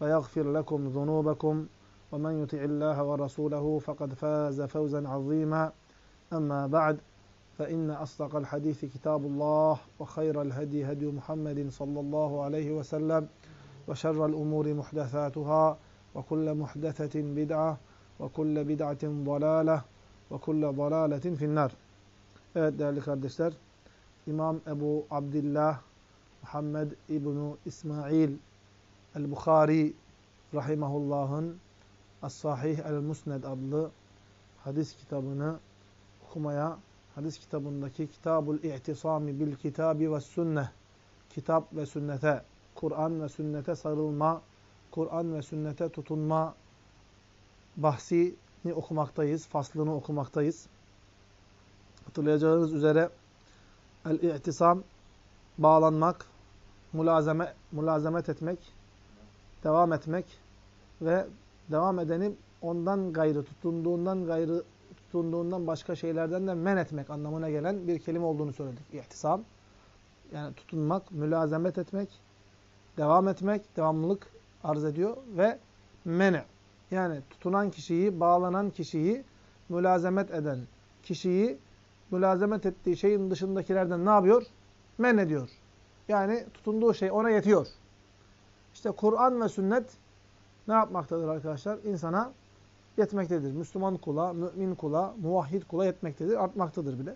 ويغفر لكم ذنوبكم ومن يطع الله ورسوله فقد فاز فوزا عظيما. أما بعد فإن أصدق الحديث كتاب الله وخير الهدي هدي محمد صلى الله عليه وسلم وشر الأمور محدثاتها وكل محدثة بدعة وكل بدعة ضلالة وكل ضلالة في النار. Evet değerli kardeşler, İmam Ebu Abdillah Muhammed İbni İsmail El-Bukhari Rahimahullah'ın As-Sahih El-Musned adlı hadis kitabını okumaya, hadis kitabındaki Kitabul İ'tisami bil Kitabi ve Sünne, kitap ve sünnete, Kur'an ve sünnete sarılma, Kur'an ve sünnete tutunma bahsini okumaktayız, faslını okumaktayız. Hatırlayacağınız üzere el-i'tisam bağlanmak, mülazeme, mülazemet etmek, devam etmek ve devam edeni ondan gayrı, tutunduğundan gayrı, tutunduğundan başka şeylerden de men etmek anlamına gelen bir kelime olduğunu söyledik. İhtisam, yani tutunmak, mülazemet etmek, devam etmek, devamlılık arz ediyor ve mene, yani tutunan kişiyi, bağlanan kişiyi, mülazemet eden kişiyi, mülazemet ettiği şeyin dışındakilerden ne yapıyor? Men ediyor. Yani tutunduğu şey ona yetiyor. İşte Kur'an ve sünnet ne yapmaktadır arkadaşlar? İnsana yetmektedir. Müslüman kula, mümin kula, muvahhid kula yetmektedir. Artmaktadır bile.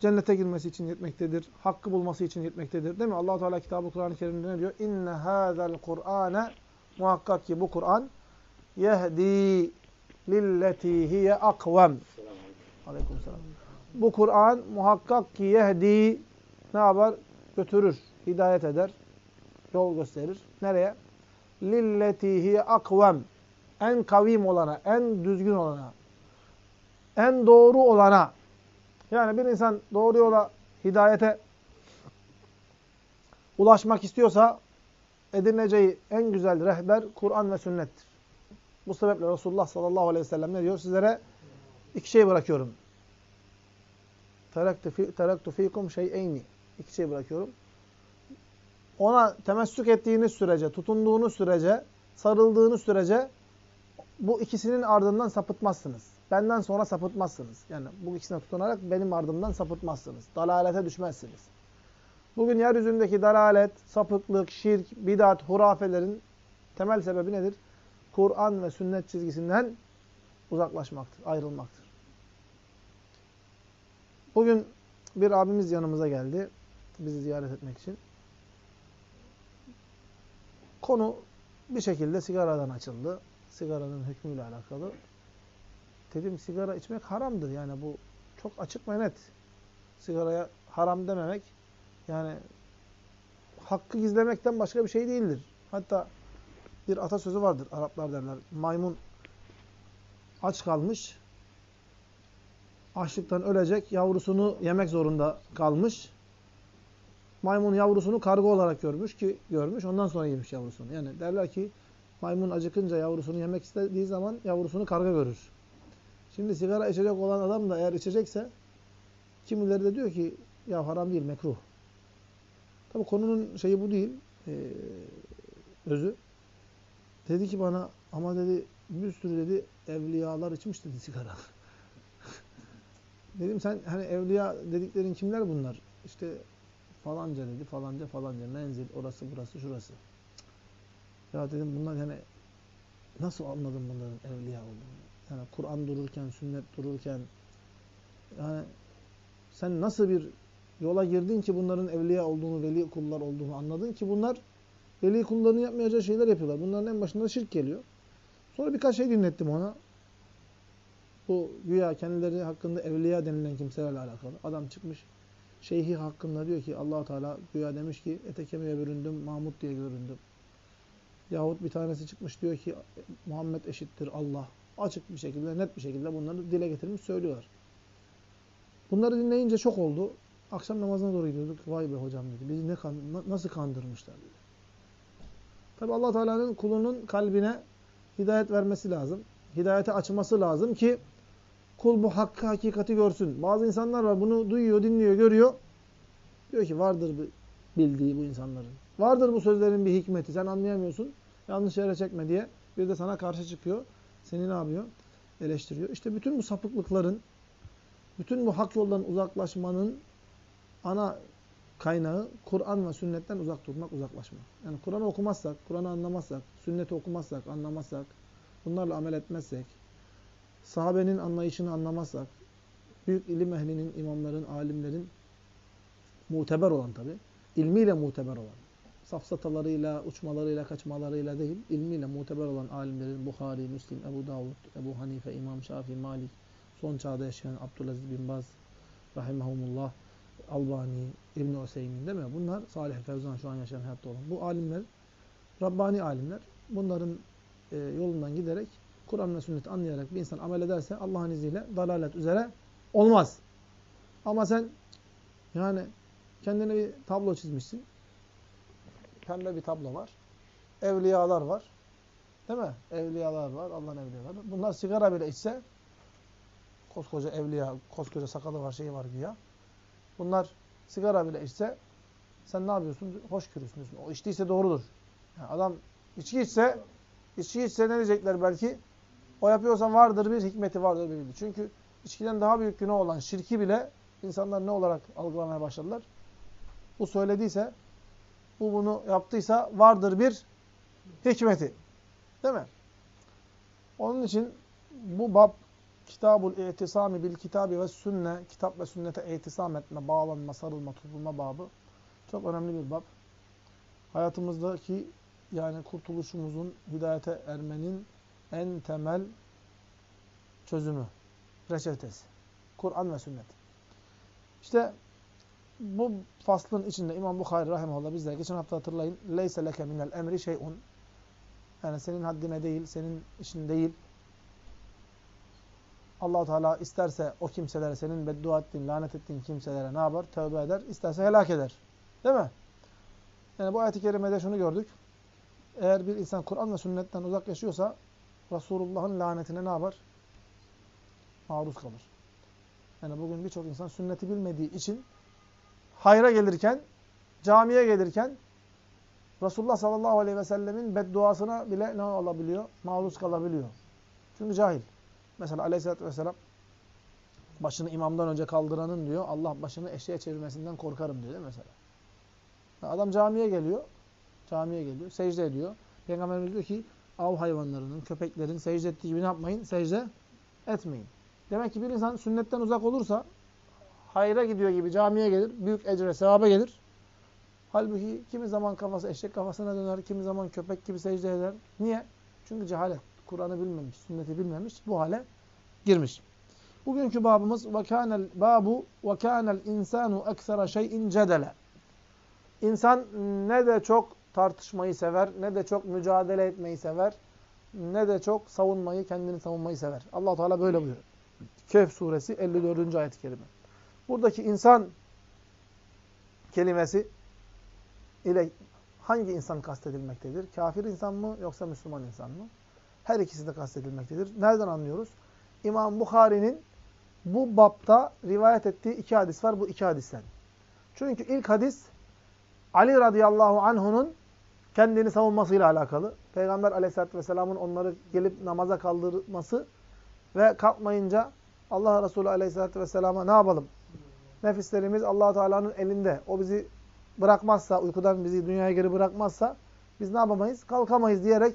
Cennete girmesi için yetmektedir. Hakkı bulması için yetmektedir. Değil mi? allah Teala kitabı Kur'an-ı Kerim'de ne diyor? İnne hâzel Kur'âne muhakkak ki bu Kur'an yehdi lilleti hiye akvem. Aleykümselam. Bu Kur'an muhakkak ki yehdi ne yapar? Götürür, hidayet eder, yol gösterir. Nereye? Lilletihi akvem. En kavim olana, en düzgün olana, en doğru olana. Yani bir insan doğru yola, hidayete ulaşmak istiyorsa edineceği en güzel rehber Kur'an ve sünnettir. Bu sebeple Resulullah sallallahu aleyhi ve sellem ne diyor? Sizlere iki şey bırakıyorum. Teraktu fikum şey'eyni. İki şey bırakıyorum. Ona temessük ettiğiniz sürece, tutunduğunuz sürece, sarıldığınız sürece bu ikisinin ardından sapıtmazsınız. Benden sonra sapıtmazsınız. Yani bu ikisine tutunarak benim ardımdan sapıtmazsınız. Dalalete düşmezsiniz. Bugün yeryüzündeki dalalet, sapıklık, şirk, bidat, hurafelerin temel sebebi nedir? Kur'an ve sünnet çizgisinden uzaklaşmaktır, ayrılmaktır. Bugün bir abimiz yanımıza geldi. Bizi ziyaret etmek için. Konu bir şekilde sigaradan açıldı. Sigaranın hükmüyle alakalı. Dedim sigara içmek haramdır. Yani bu çok açık ve net. Sigaraya haram dememek yani hakkı gizlemekten başka bir şey değildir. Hatta bir atasözü vardır. Araplar derler. Maymun aç kalmış. Açlıktan ölecek. Yavrusunu yemek zorunda kalmış. Maymun yavrusunu karga olarak görmüş ki görmüş. Ondan sonra yemiş yavrusunu. Yani derler ki maymun acıkınca yavrusunu yemek istediği zaman yavrusunu karga görür. Şimdi sigara içecek olan adam da eğer içecekse kimileri de diyor ki ya haram değil mekruh. Tabi konunun şeyi bu değil. Ee, özü. Dedi ki bana ama dedi bir sürü dedi evliyalar içmiş dedi sigara. Dedim sen hani evliya dediklerin kimler bunlar? İşte falanca dedi falanca falanca menzil orası burası şurası. Ya dedim bunlar yani nasıl anladım bunların evliya olduğunu? Yani Kur'an dururken, sünnet dururken yani sen nasıl bir yola girdin ki bunların evliya olduğunu, veli kullar olduğunu anladın ki bunlar veli kullarının yapmayacağı şeyler yapıyorlar. Bunların en başında şirk geliyor. Sonra birkaç şey dinlettim ona. Bu güya kendileri hakkında evliya denilen kimselerle alakalı. Adam çıkmış şeyhi hakkında diyor ki allah Teala güya demiş ki ete kemiğe büründüm, Mahmud diye göründüm. Yahut bir tanesi çıkmış diyor ki Muhammed eşittir Allah. Açık bir şekilde, net bir şekilde bunları dile getirmiş söylüyorlar. Bunları dinleyince çok oldu. Akşam namazına doğru gidiyorduk. Vay be hocam dedi. Bizi ne kan nasıl kandırmışlar dedi. Tabi allah Teala'nın kulunun kalbine hidayet vermesi lazım. Hidayete açması lazım ki kul bu hakkı, hakikati görsün. Bazı insanlar var bunu duyuyor, dinliyor, görüyor. Diyor ki vardır bildiği bu insanların. Vardır bu sözlerin bir hikmeti. Sen anlayamıyorsun. Yanlış yere çekme diye. Bir de sana karşı çıkıyor. Seni ne yapıyor? Eleştiriyor. İşte bütün bu sapıklıkların, bütün bu hak yoldan uzaklaşmanın ana kaynağı Kur'an ve sünnetten uzak durmak, uzaklaşmak. Yani Kur'an'ı okumazsak, Kur'an'ı anlamazsak, sünneti okumazsak, anlamazsak, bunlarla amel etmezsek, sahabenin anlayışını anlamazsak, büyük ilim ehlinin, imamların, alimlerin muteber olan tabi, ilmiyle muteber olan, safsatalarıyla, uçmalarıyla, kaçmalarıyla değil, ilmiyle muteber olan alimlerin Bukhari, Müslim, Ebu Davud, Ebu Hanife, İmam Şafii, Malik, son çağda yaşayan Abdülaziz bin Baz, Rahimahumullah, Albani, İbn-i Hüseyin değil mi? Bunlar Salih Fevzan şu an yaşayan hayatta olan. Bu alimler, Rabbani alimler. Bunların e, yolundan giderek Kur'an ve sünneti anlayarak bir insan amel ederse Allah'ın izniyle dalalet üzere olmaz. Ama sen yani kendine bir tablo çizmişsin. Pembe bir tablo var. Evliyalar var. Değil mi? Evliyalar var. Allah'ın evliyaları. Bunlar sigara bile içse koskoca evliya, koskoca sakalı var, şeyi var güya. Bunlar sigara bile içse sen ne yapıyorsun? Hoş görüyorsun. O içtiyse doğrudur. Yani adam içki içse içki içse ne diyecekler belki? O yapıyorsa vardır bir hikmeti vardır bir bilgi. Çünkü içkiden daha büyük günah olan şirki bile insanlar ne olarak algılamaya başladılar? Bu söylediyse, bu bunu yaptıysa vardır bir hikmeti. Değil mi? Onun için bu bab Kitabul İtisami bil kitabi ve sünne, kitap ve sünnete itisam etme, bağlanma, sarılma, tutulma babı çok önemli bir bab. Hayatımızdaki yani kurtuluşumuzun, hidayete ermenin en temel çözümü, reçetesi. Kur'an ve sünnet. İşte bu faslın içinde İmam Bukhari rahimahullah bizlere geçen hafta hatırlayın. Leyse leke minel emri şey'un. Yani senin haddine değil, senin işin değil allah Teala isterse o kimselere, senin beddua ettiğin, lanet ettiğin kimselere ne yapar? Tövbe eder. İsterse helak eder. Değil mi? Yani bu ayet-i kerimede şunu gördük. Eğer bir insan Kur'an ve sünnetten uzak yaşıyorsa Resulullah'ın lanetine ne yapar? Maruz kalır. Yani bugün birçok insan sünneti bilmediği için hayra gelirken, camiye gelirken Resulullah sallallahu aleyhi ve sellemin bedduasına bile ne olabiliyor? Maruz kalabiliyor. Çünkü cahil. Mesela aleyhissalatü vesselam başını imamdan önce kaldıranın diyor Allah başını eşeğe çevirmesinden korkarım diyor mesela? Adam camiye geliyor. Camiye geliyor. Secde ediyor. Peygamberimiz diyor ki av hayvanlarının, köpeklerin secde ettiği gibi ne yapmayın? Secde etmeyin. Demek ki bir insan sünnetten uzak olursa hayra gidiyor gibi camiye gelir. Büyük ecre, sevaba gelir. Halbuki kimi zaman kafası eşek kafasına döner, kimi zaman köpek gibi secde eder. Niye? Çünkü cehalet. Kur'an'ı bilmemiş, sünneti bilmemiş, bu hale girmiş. Bugünkü babımız وَكَانَ babu وَكَانَ الْاِنْسَانُ اَكْثَرَ şeyin cedele. İnsan ne de çok tartışmayı sever, ne de çok mücadele etmeyi sever, ne de çok savunmayı, kendini savunmayı sever. allah Teala böyle buyuruyor. Kehf suresi 54. ayet-i kerime. Buradaki insan kelimesi ile hangi insan kastedilmektedir? Kafir insan mı yoksa Müslüman insan mı? Her ikisi de kastedilmektedir. Nereden anlıyoruz? İmam Bukhari'nin bu bapta rivayet ettiği iki hadis var. Bu iki hadisten. Çünkü ilk hadis Ali radıyallahu anh'unun kendini savunmasıyla alakalı. Peygamber aleyhissalatü vesselamın onları gelip namaza kaldırması ve kalkmayınca Allah Resulü aleyhissalatü vesselama ne yapalım? Nefislerimiz allah Teala'nın elinde. O bizi bırakmazsa, uykudan bizi dünyaya geri bırakmazsa biz ne yapamayız? Kalkamayız diyerek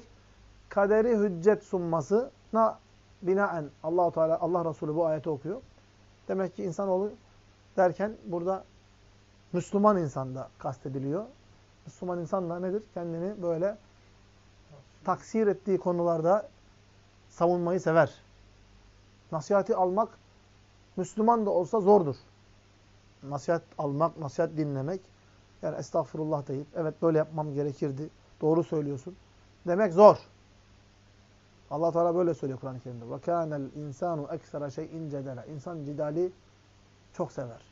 kaderi hüccet sunmasına binaen Allahu Teala Allah Resulü bu ayeti okuyor. Demek ki insanoğlu derken burada Müslüman insan da kastediliyor. Müslüman insan da nedir? Kendini böyle taksir ettiği konularda savunmayı sever. Nasihati almak Müslüman da olsa zordur. Nasihat almak, nasihat dinlemek. Yani estağfurullah deyip, evet böyle yapmam gerekirdi, doğru söylüyorsun demek zor. Allah Teala böyle söylüyor Kur'an-ı Kerim'de. Kânel insanu eksera şeyin cedele. İnsan cidali çok sever.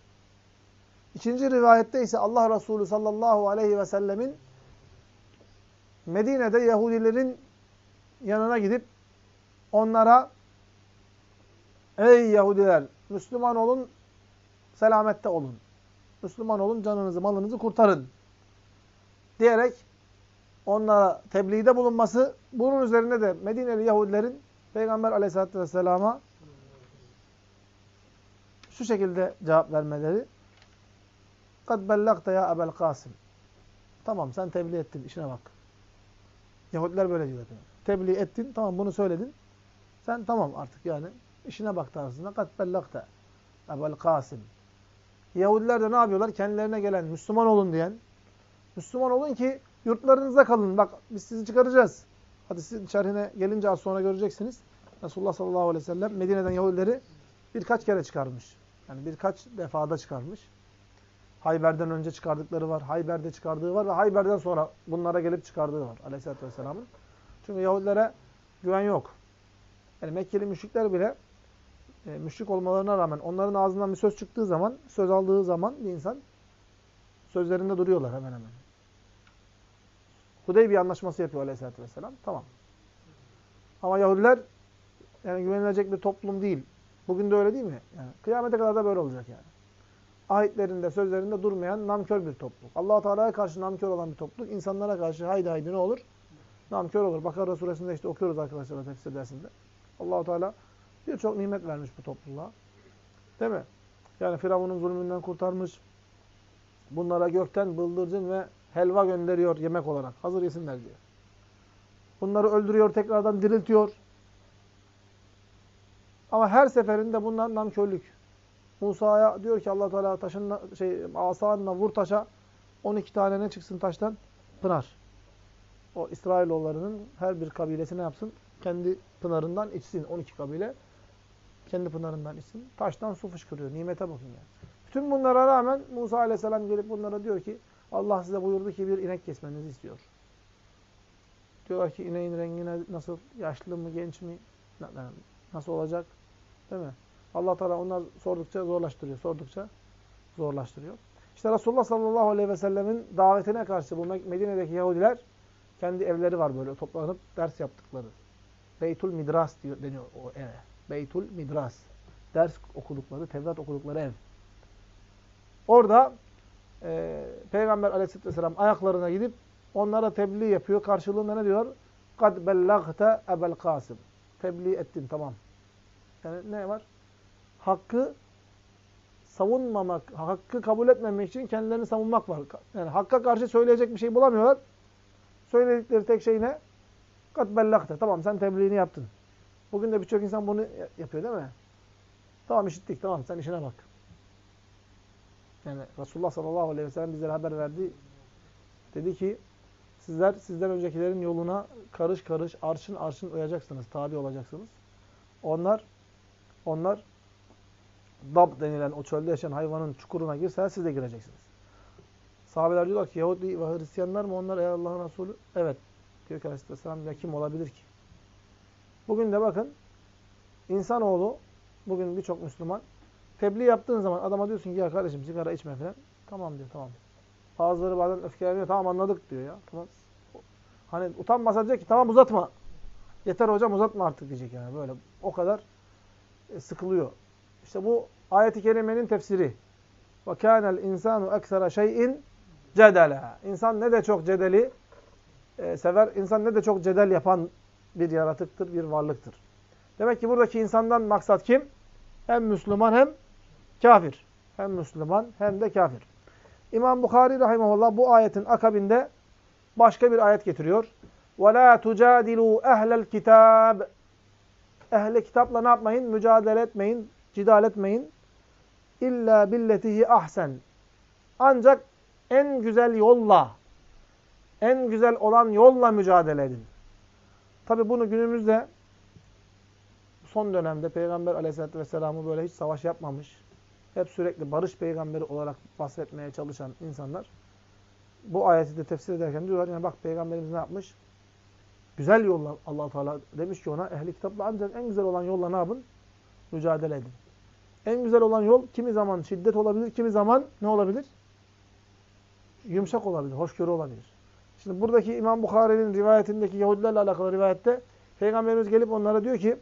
İkinci rivayette ise Allah Resulü sallallahu aleyhi ve sellemin Medine'de Yahudilerin yanına gidip onlara Ey Yahudiler! Müslüman olun, selamette olun. Müslüman olun, canınızı, malınızı kurtarın. Diyerek onlara tebliğde bulunması, bunun üzerinde de Medineli Yahudilerin Peygamber aleyhissalatü vesselama şu şekilde cevap vermeleri. Kad bellagte ya Ebel Kasım. Tamam sen tebliğ ettin işine bak. Yahudiler böyle diyor. Tebliğ ettin tamam bunu söyledin. Sen tamam artık yani işine bak tarzında. Kad bellagte Ebel Kasım. Yahudiler de ne yapıyorlar? Kendilerine gelen Müslüman olun diyen. Müslüman olun ki yurtlarınızda kalın. Bak biz sizi çıkaracağız. Hadisin şerhine gelince az sonra göreceksiniz. Resulullah sallallahu aleyhi ve sellem Medine'den Yahudileri birkaç kere çıkarmış. Yani birkaç defada çıkarmış. Hayber'den önce çıkardıkları var. Hayber'de çıkardığı var ve Hayber'den sonra bunlara gelip çıkardığı var. Aleyhisselatü Vesselam'ın. Çünkü Yahudilere güven yok. Yani Mekkeli müşrikler bile e, müşrik olmalarına rağmen onların ağzından bir söz çıktığı zaman, söz aldığı zaman bir insan sözlerinde duruyorlar hemen hemen. Hudeybiye anlaşması yapıyor Aleyhisselatü Vesselam. Tamam. Ama Yahudiler yani güvenilecek bir toplum değil. Bugün de öyle değil mi? Yani kıyamete kadar da böyle olacak yani. Ayetlerinde, sözlerinde durmayan namkör bir topluluk. allah Teala'ya karşı namkör olan bir topluluk. insanlara karşı haydi haydi ne olur? Namkör olur. Bakara suresinde işte okuyoruz arkadaşlar tefsir dersinde. allah Teala birçok nimet vermiş bu topluluğa. Değil mi? Yani Firavun'un zulmünden kurtarmış. Bunlara gökten bıldırcın ve helva gönderiyor yemek olarak. Hazır yesinler diye. Bunları öldürüyor, tekrardan diriltiyor. Ama her seferinde bunlar namkörlük. Musa'ya diyor ki Allah Teala taşınla şey asanla vur taşa 12 tane ne çıksın taştan? Pınar. O İsrailoğullarının her bir kabilesi ne yapsın? Kendi pınarından içsin 12 kabile. Kendi pınarından içsin. Taştan su fışkırıyor. Nimete bakın yani. Bütün bunlara rağmen Musa Aleyhisselam gelip bunlara diyor ki Allah size buyurdu ki bir inek kesmenizi istiyor. Diyorlar ki ineğin rengi nasıl? Yaşlı mı, genç mi? Nasıl olacak? Değil mi? Allah Teala onlar sordukça zorlaştırıyor. Sordukça zorlaştırıyor. İşte Resulullah sallallahu aleyhi ve sellemin davetine karşı bu Medine'deki Yahudiler kendi evleri var böyle toplanıp ders yaptıkları. Beytul Midras diyor, deniyor o eve. Beytul Midras. Ders okudukları, Tevrat okudukları ev. Orada e, Peygamber aleyhisselam ayaklarına gidip onlara tebliğ yapıyor. Karşılığında ne diyor? قَدْ بَلَّغْتَ ebel Kasım. Tebliğ ettin tamam. Yani ne var? Hakkı savunmamak, hakkı kabul etmemek için kendilerini savunmak var. Yani hakka karşı söyleyecek bir şey bulamıyorlar. Söyledikleri tek şey ne? Kat bellakte. Tamam sen tebliğini yaptın. Bugün de birçok insan bunu yapıyor değil mi? Tamam işittik tamam sen işine bak. Yani Resulullah sallallahu aleyhi ve sellem bizlere haber verdi. Dedi ki sizler sizden öncekilerin yoluna karış karış, arşın arşın uyacaksınız, tabi olacaksınız. Onlar onlar dab denilen o çölde yaşayan hayvanın çukuruna girseler siz de gireceksiniz. Sahabeler diyorlar ki Yahudi ve Hristiyanlar mı onlar ey Allah'ın Resulü? Evet. Diyor ki Aleyhisselam ya kim olabilir ki? Bugün de bakın insanoğlu bugün birçok Müslüman tebliğ yaptığın zaman adama diyorsun ki ya kardeşim sigara içme falan. Tamam diyor tamam. Bazıları bazen öfkeleniyor. Tamam anladık diyor ya. Tamam. Hani utanmasa diyecek ki tamam uzatma. Yeter hocam uzatma artık diyecek yani böyle. O kadar e, sıkılıyor. İşte bu ayet-i kerimenin tefsiri. وَكَانَ الْاِنْسَانُ اَكْثَرَ شَيْءٍ cedele. İnsan ne de çok cedeli e, sever, insan ne de çok cedel yapan bir yaratıktır, bir varlıktır. Demek ki buradaki insandan maksat kim? Hem Müslüman hem kafir. Hem Müslüman hem de kafir. İmam Bukhari rahimahullah bu ayetin akabinde başka bir ayet getiriyor. وَلَا تُجَادِلُوا اَهْلَ الْكِتَابِ ehli kitapla ne yapmayın? Mücadele etmeyin, cidal etmeyin. İlla billetihi ahsen. Ancak en güzel yolla, en güzel olan yolla mücadele edin. Tabi bunu günümüzde son dönemde Peygamber aleyhissalatü vesselam'ı böyle hiç savaş yapmamış, hep sürekli barış peygamberi olarak bahsetmeye çalışan insanlar bu ayeti de tefsir ederken diyorlar yani bak peygamberimiz ne yapmış? Güzel yolla allah Teala demiş ki ona ehli kitapla ancak en güzel olan yolla ne yapın? Mücadele edin. En güzel olan yol kimi zaman şiddet olabilir, kimi zaman ne olabilir? Yumuşak olabilir, hoşgörü olabilir. Şimdi buradaki İmam Bukhari'nin rivayetindeki Yahudilerle alakalı rivayette Peygamberimiz gelip onlara diyor ki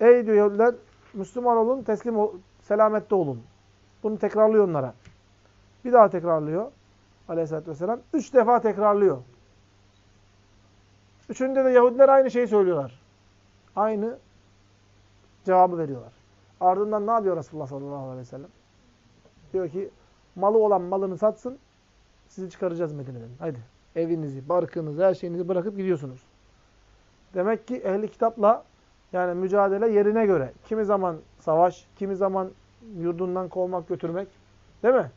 Ey diyor Yahudiler Müslüman olun, teslim ol, selamette olun. Bunu tekrarlıyor onlara. Bir daha tekrarlıyor. Aleyhisselatü vesselam. Üç defa tekrarlıyor. Üçünde de Yahudiler aynı şeyi söylüyorlar. Aynı cevabı veriyorlar. Ardından ne yapıyor Resulullah sallallahu aleyhi ve sellem? Diyor ki malı olan malını satsın, sizi çıkaracağız Medine'den. Haydi evinizi, barkınızı, her şeyinizi bırakıp gidiyorsunuz. Demek ki ehli kitapla yani mücadele yerine göre. Kimi zaman savaş, kimi zaman yurdundan kovmak, götürmek. Değil mi?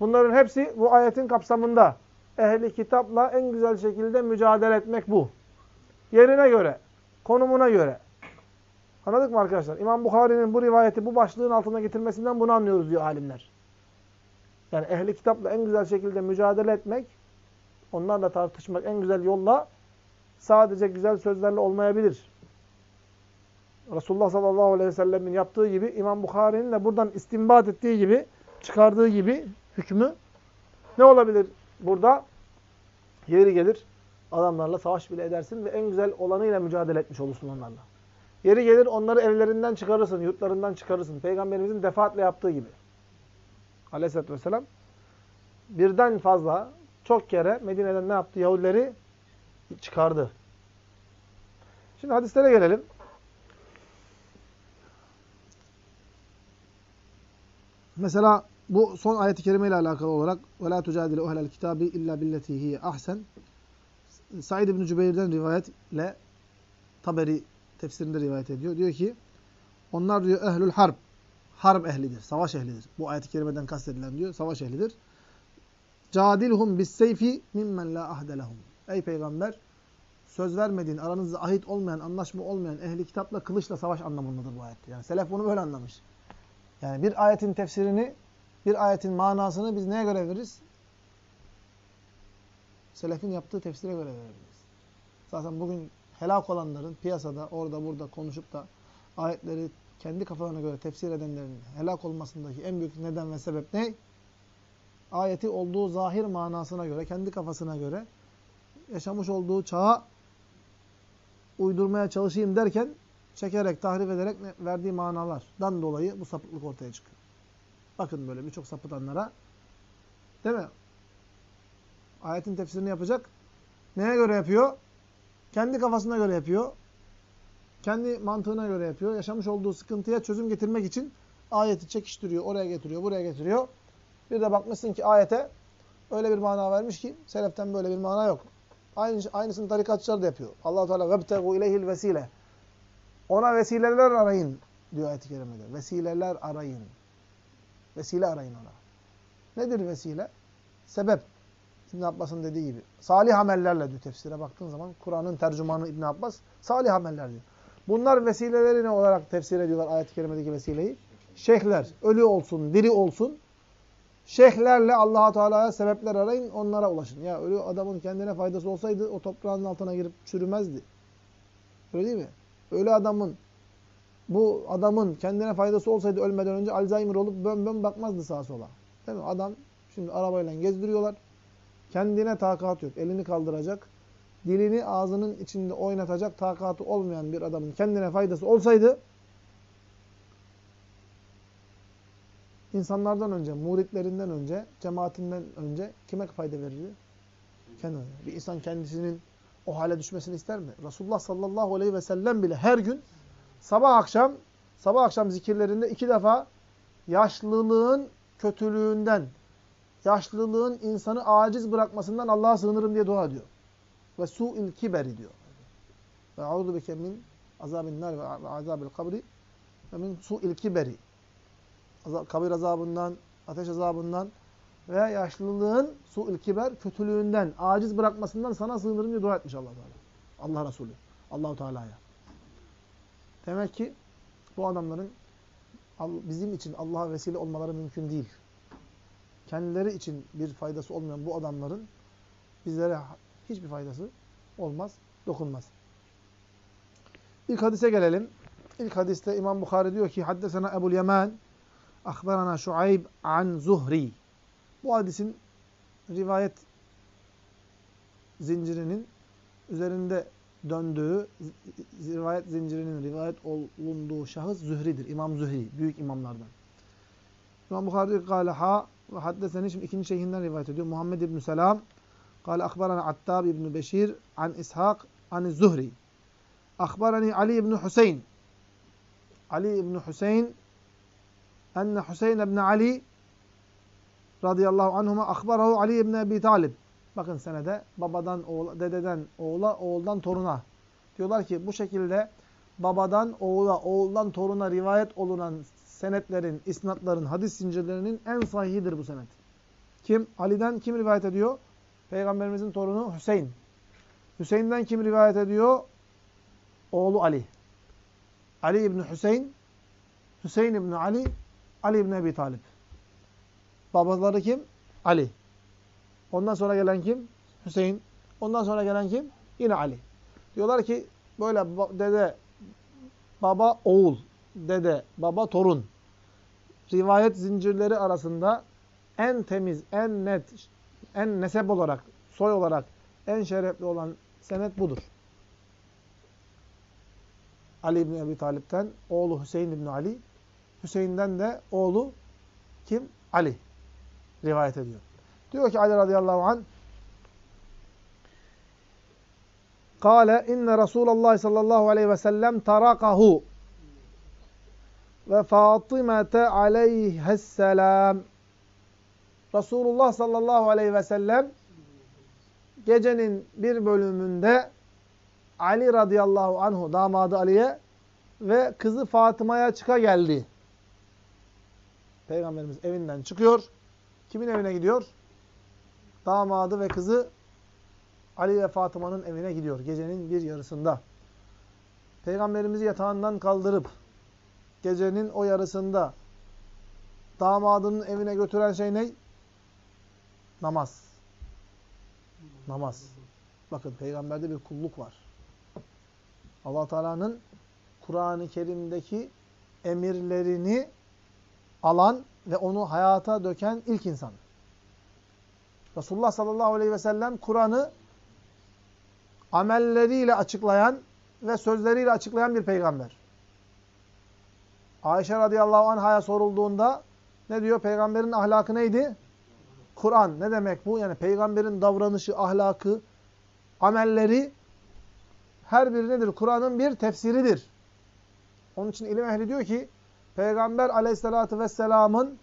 Bunların hepsi bu ayetin kapsamında. Ehli kitapla en güzel şekilde mücadele etmek bu. Yerine göre, konumuna göre. Anladık mı arkadaşlar? İmam Bukhari'nin bu rivayeti bu başlığın altına getirmesinden bunu anlıyoruz diyor alimler. Yani ehli kitapla en güzel şekilde mücadele etmek, onlarla tartışmak en güzel yolla sadece güzel sözlerle olmayabilir. Resulullah sallallahu aleyhi ve sellemin yaptığı gibi İmam Bukhari'nin de buradan istinbat ettiği gibi, çıkardığı gibi hükmü ne olabilir burada? Yeri gelir adamlarla savaş bile edersin ve en güzel olanıyla mücadele etmiş olursun onlarla. Yeri gelir onları evlerinden çıkarırsın, yurtlarından çıkarırsın. Peygamberimizin defaatle yaptığı gibi. Aleyhisselatü vesselam birden fazla çok kere Medine'den ne yaptı? Yahudileri çıkardı. Şimdi hadislere gelelim. Mesela bu son ayet-i kerime ile alakalı olarak وَلَا تُجَادِلُ اُهْلَ الْكِتَابِ اِلَّا بِالَّتِي هِيَ ahsen Said ibn Cübeyr'den rivayetle Taberi tefsirinde rivayet ediyor. Diyor ki onlar diyor ehlül harp. Harp ehlidir. Savaş ehlidir. Bu ayet-i kerimeden kastedilen diyor. Savaş ehlidir. Cadilhum bis seyfi mimmen la ahde lehum. Ey peygamber söz vermediğin, aranızda ahit olmayan, anlaşma olmayan ehli kitapla kılıçla savaş anlamındadır bu ayet. Yani selef bunu böyle anlamış. Yani bir ayetin tefsirini, bir ayetin manasını biz neye göre veririz? Selefin yaptığı tefsire göre veririz. Zaten bugün helak olanların piyasada, orada, burada konuşup da ayetleri kendi kafalarına göre tefsir edenlerin helak olmasındaki en büyük neden ve sebep ne? Ayeti olduğu zahir manasına göre, kendi kafasına göre yaşamış olduğu çağa uydurmaya çalışayım derken çekerek, tahrif ederek verdiği manalardan dolayı bu sapıklık ortaya çıkıyor. Bakın böyle birçok sapıtanlara değil mi? Ayetin tefsirini yapacak. Neye göre yapıyor? Kendi kafasına göre yapıyor. Kendi mantığına göre yapıyor. Yaşamış olduğu sıkıntıya çözüm getirmek için ayeti çekiştiriyor, oraya getiriyor, buraya getiriyor. Bir de bakmışsın ki ayete öyle bir mana vermiş ki seleften böyle bir mana yok. Aynı aynısını tarikatçılar da yapıyor. Allah Teala vebtegu ileyhil vesile. Ona vesileler arayın diyor ayet-i kerimede. Vesileler arayın. Vesile arayın ona. Nedir vesile? Sebep. İbn Abbas'ın dediği gibi. Salih amellerle diyor tefsire baktığın zaman. Kur'an'ın tercümanı İbn Abbas salih ameller diyor. Bunlar vesileleri ne olarak tefsir ediyorlar ayet-i kerimedeki vesileyi? Şeyhler. Ölü olsun, diri olsun. Şeyhlerle allah Teala'ya sebepler arayın, onlara ulaşın. Ya ölü adamın kendine faydası olsaydı o toprağın altına girip çürümezdi. Öyle değil mi? Ölü adamın, bu adamın kendine faydası olsaydı ölmeden önce Alzheimer olup bön bön bakmazdı sağa sola. Değil mi? Adam şimdi arabayla gezdiriyorlar. Kendine takat yok. Elini kaldıracak. Dilini ağzının içinde oynatacak takatı olmayan bir adamın kendine faydası olsaydı insanlardan önce, muritlerinden önce, cemaatinden önce kime fayda verirdi? Kendine. Bir insan kendisinin o hale düşmesini ister mi? Resulullah sallallahu aleyhi ve sellem bile her gün sabah akşam sabah akşam zikirlerinde iki defa yaşlılığın kötülüğünden, yaşlılığın insanı aciz bırakmasından Allah'a sığınırım diye dua ediyor. Ve su'il kiberi diyor. Ve auzu bike min azabin nar ve azabil kabri ve min su'il kiberi. Kabir azabından, ateş azabından veya yaşlılığın su'il kiber kötülüğünden, aciz bırakmasından sana sığınırım diye dua etmiş Allah Teala. Allah Resulü. Allahu Teala'ya. Demek ki bu adamların bizim için Allah'a vesile olmaları mümkün değil. Kendileri için bir faydası olmayan bu adamların bizlere hiçbir faydası olmaz, dokunmaz. İlk hadise gelelim. İlk hadiste İmam Bukhari diyor ki Haddesena Ebul Yemen Akberana Şuayb an Zuhri. Bu hadisin rivayet zincirinin üzerinde döndüğü, rivayet zincirinin rivayet olunduğu şahıs Zühri'dir. İmam Zühri, büyük imamlardan. İmam Bukhari diyor ki, ve haddeseni şimdi ikinci şeyhinden rivayet ediyor. Muhammed İbn Selam قال أخبرنا عتاب بن بشير عن إسحاق عن الزهري أخبرني علي بن حسين علي بن حسين أن حسين بن علي radıyallahu anhuma akhbarahu Ali ibn Ebi Talib. Bakın senede babadan oğula, dededen oğula, oğuldan toruna. Diyorlar ki bu şekilde babadan oğula, oğuldan toruna rivayet olunan senetlerin, isnatların, hadis zincirlerinin en sahihidir bu senet. Kim? Ali'den kim rivayet ediyor? Peygamberimizin torunu Hüseyin. Hüseyin'den kim rivayet ediyor? Oğlu Ali. Ali İbni Hüseyin, Hüseyin İbni Ali, Ali İbni Ebi Talib. Babaları kim? Ali. Ondan sonra gelen kim? Hüseyin. Ondan sonra gelen kim? Yine Ali. Diyorlar ki böyle dede, baba, oğul, dede, baba, torun. Rivayet zincirleri arasında en temiz, en net, en nesep olarak, soy olarak en şerefli olan senet budur. Ali İbni Ebi Talip'ten oğlu Hüseyin İbni Ali, Hüseyin'den de oğlu kim? Ali rivayet ediyor. Diyor ki Ali radıyallahu anh Kale inne Resulullah sallallahu aleyhi ve sellem tarakahu ve Fatımete aleyhisselam Resulullah sallallahu aleyhi ve sellem gecenin bir bölümünde Ali radıyallahu anhu damadı Ali'ye ve kızı Fatıma'ya çıka geldi. Peygamberimiz evinden çıkıyor. Kimin evine gidiyor? Damadı ve kızı Ali ve Fatıma'nın evine gidiyor gecenin bir yarısında. Peygamberimizi yatağından kaldırıp gecenin o yarısında damadının evine götüren şey ne? Namaz. Namaz. Bakın peygamberde bir kulluk var. allah Teala'nın Kur'an-ı Kerim'deki emirlerini alan ve onu hayata döken ilk insan. Resulullah sallallahu aleyhi ve sellem Kur'an'ı amelleriyle açıklayan ve sözleriyle açıklayan bir peygamber. Ayşe radıyallahu anh'a sorulduğunda ne diyor? Peygamberin ahlakı neydi? Kur'an. Ne demek bu? Yani peygamberin davranışı, ahlakı, amelleri her biri nedir? Kur'an'ın bir tefsiridir. Onun için ilim ehli diyor ki Peygamber aleyhissalatü vesselamın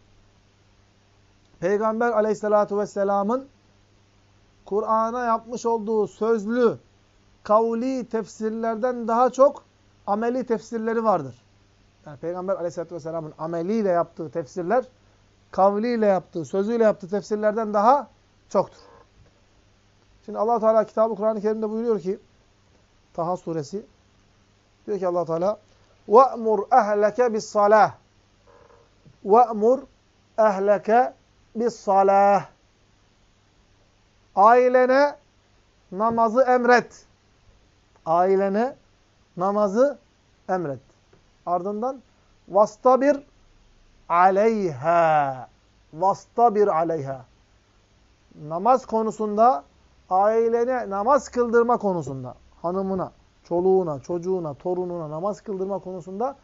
Peygamber aleyhissalatü vesselamın Kur'an'a yapmış olduğu sözlü, kavli tefsirlerden daha çok ameli tefsirleri vardır. Yani Peygamber aleyhissalatü vesselamın ameliyle yaptığı tefsirler, kavliyle yaptığı, sözüyle yaptığı tefsirlerden daha çoktur. Şimdi allah Teala kitabı Kur'an-ı Kerim'de buyuruyor ki, Taha suresi, diyor ki allah Teala, وَأْمُرْ أَهْلَكَ بِالصَّلَاةِ وَأْمُرْ أَهْلَكَ بِالصَّلَاةِ Ailene namazı emret. Ailene namazı emret. Ardından vastabir aleyha. Vastabir aleyha. Namaz konusunda ailene namaz kıldırma konusunda hanımına, çoluğuna, çocuğuna, torununa namaz kıldırma konusunda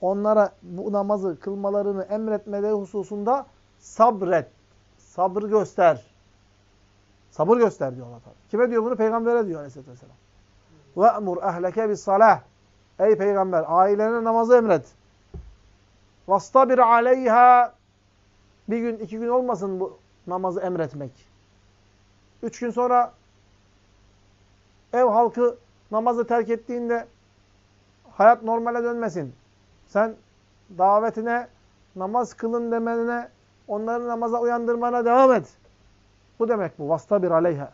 onlara bu namazı kılmalarını emretmeleri hususunda sabret. Sabır göster. Sabır göster diyor Allah Teala. Kime diyor bunu? Peygambere diyor Aleyhisselatü Vesselam. Ve'mur ehleke bis salah. Ey peygamber ailelerine namazı emret. Vastabir aleyha bir gün iki gün olmasın bu namazı emretmek. Üç gün sonra ev halkı namazı terk ettiğinde hayat normale dönmesin. Sen davetine, namaz kılın demenine, onları namaza uyandırmana devam et. Bu demek bu. Vastabir aleyha.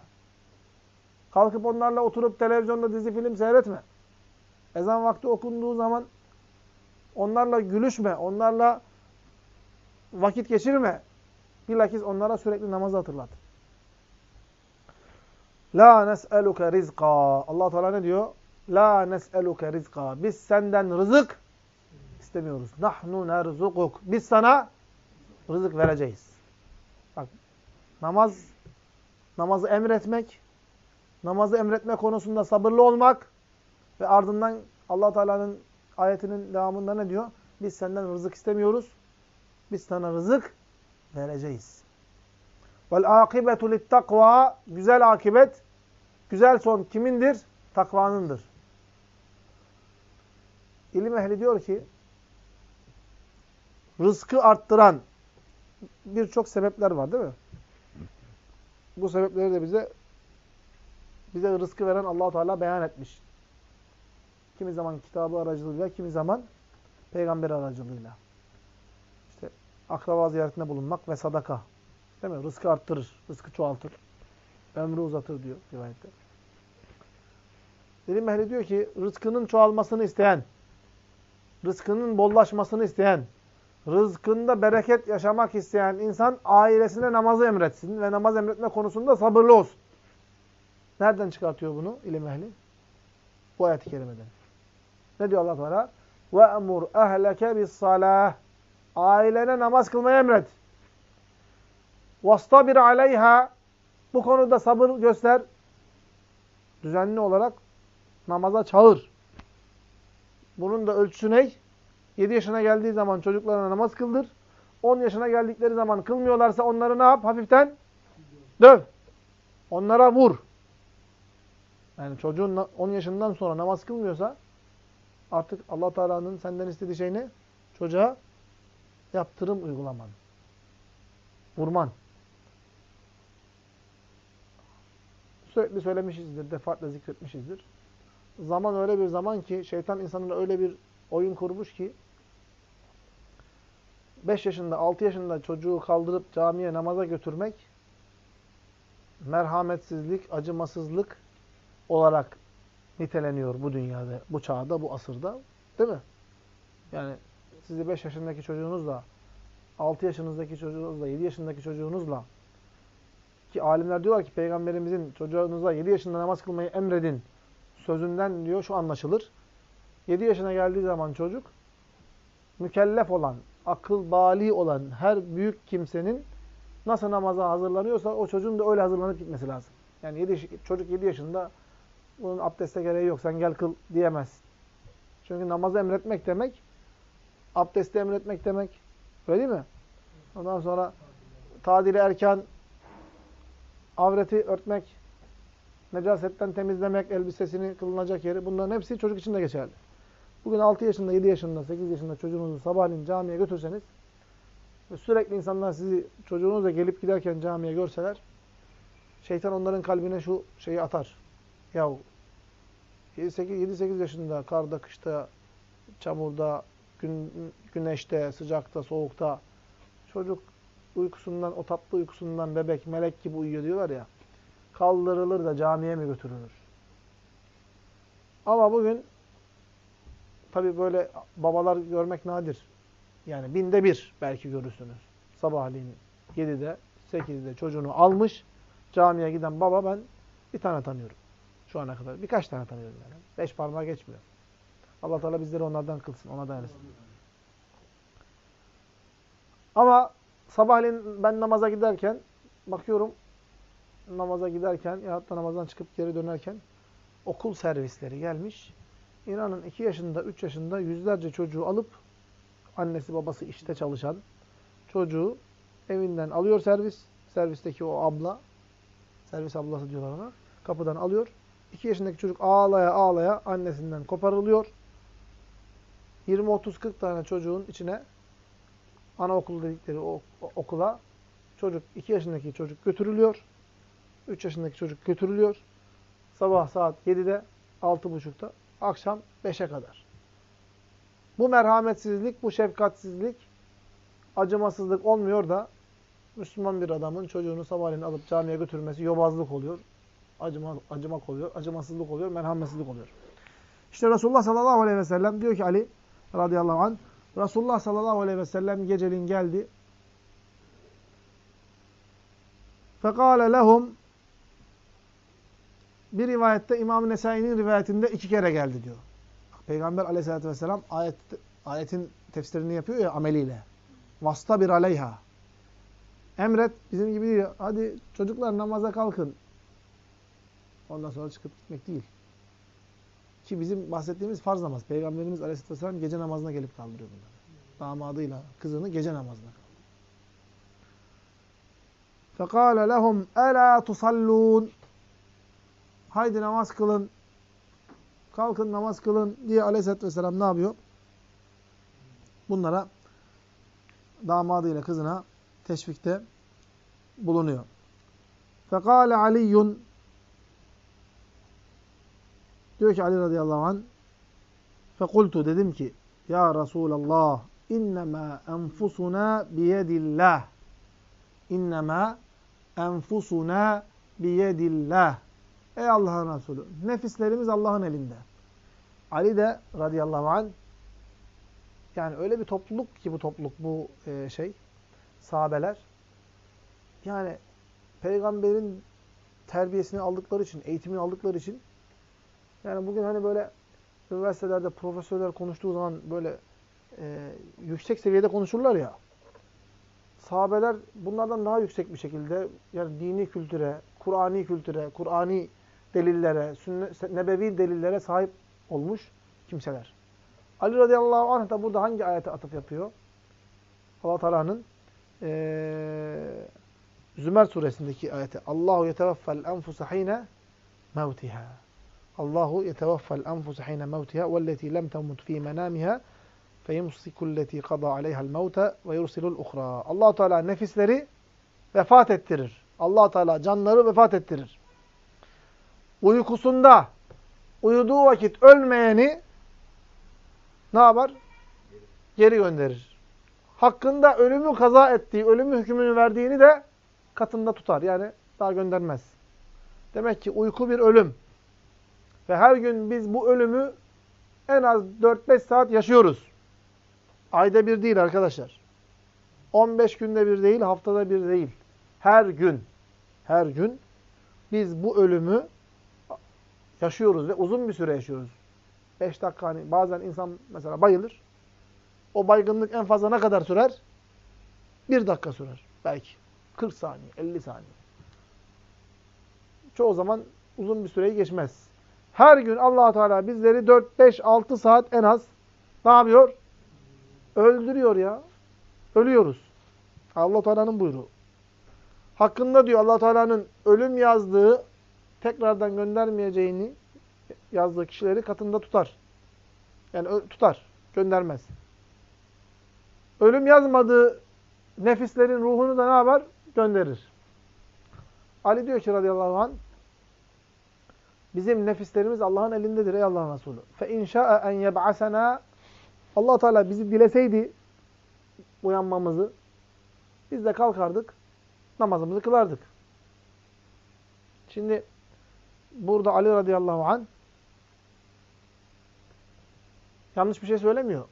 Kalkıp onlarla oturup televizyonda dizi film seyretme. Ezan vakti okunduğu zaman onlarla gülüşme, onlarla vakit geçirme. Bilakis onlara sürekli namazı hatırlat. La nes'eluke rizqa. Allah Teala ne diyor? La nes'eluke rizqa. Biz senden rızık istemiyoruz. Nahnu nerzukuk. Biz sana rızık vereceğiz. Bak namaz namazı emretmek, namazı emretme konusunda sabırlı olmak ve ardından Allah Teala'nın ayetinin devamında ne diyor? Biz senden rızık istemiyoruz. Biz sana rızık vereceğiz. Vel akibetu lit takva güzel akibet, güzel son kimindir? Takvanındır. İlim ehli diyor ki rızkı arttıran birçok sebepler var değil mi? Bu sebepleri de bize bize rızkı veren Allah Teala beyan etmiş. Kimi zaman kitabı aracılığıyla, kimi zaman peygamber aracılığıyla. İşte akraba ziyaretinde bulunmak ve sadaka. Değil mi? Rızkı arttırır, rızkı çoğaltır. Ömrü uzatır diyor rivayette. İlim ehli diyor ki rızkının çoğalmasını isteyen, rızkının bollaşmasını isteyen, rızkında bereket yaşamak isteyen insan ailesine namazı emretsin ve namaz emretme konusunda sabırlı olsun. Nereden çıkartıyor bunu ilim ehli? Bu ayet-i kerimeden. Ne diyor Allah Teala? Ve emur ehleke bis salah. Ailene namaz kılmaya emret. Vastabir aleyha. Bu konuda sabır göster. Düzenli olarak namaza çağır. Bunun da ölçüsü ne? 7 yaşına geldiği zaman çocuklarına namaz kıldır. 10 yaşına geldikleri zaman kılmıyorlarsa onları ne yap? Hafiften döv. Onlara vur. Yani çocuğun 10 yaşından sonra namaz kılmıyorsa artık Allah Teala'nın senden istediği şey ne? Çocuğa yaptırım uygulaman. Vurman. Sürekli söylemişizdir, defaatle zikretmişizdir. Zaman öyle bir zaman ki şeytan insanın öyle bir oyun kurmuş ki 5 yaşında, 6 yaşında çocuğu kaldırıp camiye namaza götürmek merhametsizlik, acımasızlık olarak niteleniyor bu dünyada, bu çağda, bu asırda. Değil mi? Yani sizi 5 yaşındaki çocuğunuzla, 6 yaşınızdaki çocuğunuzla, 7 yaşındaki çocuğunuzla ki alimler diyorlar ki peygamberimizin çocuğunuza 7 yaşında namaz kılmayı emredin sözünden diyor şu anlaşılır. 7 yaşına geldiği zaman çocuk mükellef olan, akıl bali olan her büyük kimsenin nasıl namaza hazırlanıyorsa o çocuğun da öyle hazırlanıp gitmesi lazım. Yani 7, çocuk 7 yaşında bunun abdeste gereği yok sen gel kıl diyemez. Çünkü namazı emretmek demek abdesti emretmek demek. Öyle değil mi? Ondan sonra tadili erken avreti örtmek, necasetten temizlemek, elbisesini kılınacak yeri bunların hepsi çocuk için de geçerli. Bugün 6 yaşında, 7 yaşında, 8 yaşında çocuğunuzu sabahleyin camiye götürseniz ve sürekli insanlar sizi çocuğunuzla gelip giderken camiye görseler şeytan onların kalbine şu şeyi atar. Yahu 7-8 yaşında karda, kışta, çamurda, gün, güneşte, sıcakta, soğukta çocuk uykusundan, o tatlı uykusundan bebek, melek gibi uyuyor diyorlar ya. Kaldırılır da camiye mi götürülür? Ama bugün tabi böyle babalar görmek nadir. Yani binde bir belki görürsünüz. Sabahleyin 7'de, 8'de çocuğunu almış, camiye giden baba ben bir tane tanıyorum. Şu ana kadar. Birkaç tane tanıyorum yani. Beş parmağı geçmiyor. Allah Teala bizleri onlardan kılsın. Ona dayanırsın. Ama sabahleyin ben namaza giderken bakıyorum namaza giderken ya da namazdan çıkıp geri dönerken okul servisleri gelmiş. İnanın 2 yaşında, 3 yaşında yüzlerce çocuğu alıp annesi babası işte çalışan çocuğu evinden alıyor servis. Servisteki o abla, servis ablası diyorlar ona. Kapıdan alıyor. 2 yaşındaki çocuk ağlaya ağlaya annesinden koparılıyor. 20-30-40 tane çocuğun içine anaokulu dedikleri o, o okula çocuk 2 yaşındaki çocuk götürülüyor. 3 yaşındaki çocuk götürülüyor. Sabah saat 7'de 6.30'da akşam 5'e kadar. Bu merhametsizlik, bu şefkatsizlik, acımasızlık olmuyor da Müslüman bir adamın çocuğunu sabahleyin alıp camiye götürmesi yobazlık oluyor. Acıma, acımak oluyor, acımasızlık oluyor, merhametsizlik oluyor. İşte Resulullah sallallahu aleyhi ve sellem diyor ki Ali radıyallahu anh, Resulullah sallallahu aleyhi ve sellem geceliğin geldi. Fekale lehum bir rivayette İmam-ı Nesai'nin rivayetinde iki kere geldi diyor. Peygamber aleyhissalatü vesselam ayet, ayetin tefsirini yapıyor ya ameliyle. Vastabir aleyha. Emret bizim gibi değil. Hadi çocuklar namaza kalkın. Ondan sonra çıkıp gitmek değil. Ki bizim bahsettiğimiz farz namaz. Peygamberimiz aleyhissalatü vesselam gece namazına gelip kaldırıyor bunları. Damadıyla kızını gece namazına kaldırıyor. فَقَالَ لَهُمْ أَلَا تُصَلُّونَ Haydi namaz kılın. Kalkın namaz kılın diye aleyhissalatü vesselam ne yapıyor? Bunlara damadıyla kızına teşvikte bulunuyor. Fekale Aliyyun diyor ki Ali radıyallahu anh fekultu dedim ki ya Resulallah innema enfusuna biyedillah. İnnema enfusuna biyedillah. Ey Allah'ın Resulü nefislerimiz Allah'ın elinde. Ali de radıyallahu anh yani öyle bir topluluk ki bu topluluk bu e, şey sahabeler. Yani peygamberin terbiyesini aldıkları için, eğitimini aldıkları için yani bugün hani böyle üniversitelerde profesörler konuştuğu zaman böyle e, yüksek seviyede konuşurlar ya sahabeler bunlardan daha yüksek bir şekilde yani dini kültüre, Kur'ani kültüre, Kur'ani delillere, sünnet, nebevi delillere sahip olmuş kimseler. Ali radıyallahu anh da burada hangi ayete atıf yapıyor? Allah Teala'nın ee, Zümer suresindeki ayeti. Allahu yetevaffel enfusa hine. Allahu yetevaffel enfusa hine mevtiha velleti lem temut fi menamiha feyumsikulleti qada aleyha'l mevte ve yursilul uhra. Allah Teala nefisleri vefat ettirir. Allah Teala canları vefat ettirir. Uykusunda uyuduğu vakit ölmeyeni ne yapar? Geri gönderir. Hakkında ölümü kaza ettiği, ölümü hükmünü verdiğini de katında tutar. Yani daha göndermez. Demek ki uyku bir ölüm. Ve her gün biz bu ölümü en az 4-5 saat yaşıyoruz. Ayda bir değil arkadaşlar. 15 günde bir değil, haftada bir değil. Her gün, her gün biz bu ölümü yaşıyoruz ve uzun bir süre yaşıyoruz. 5 dakika hani bazen insan mesela bayılır. O baygınlık en fazla ne kadar sürer? 1 dakika sürer belki. 40 saniye, 50 saniye. Çoğu zaman uzun bir süreyi geçmez. Her gün allah Teala bizleri 4, 5, 6 saat en az ne yapıyor? Öldürüyor ya. Ölüyoruz. allah Teala'nın buyruğu. Hakkında diyor allah Teala'nın ölüm yazdığı, tekrardan göndermeyeceğini yazdığı kişileri katında tutar. Yani tutar, göndermez. Ölüm yazmadığı nefislerin ruhunu da ne yapar? Gönderir. Ali diyor ki radıyallahu anh, bizim nefislerimiz Allah'ın elindedir ey Allah'ın Resulü. Fe in şa'a en yeb'asena Allah Teala bizi dileseydi uyanmamızı biz de kalkardık, namazımızı kılardık. Şimdi burada Ali radıyallahu anh yanlış bir şey söylemiyor.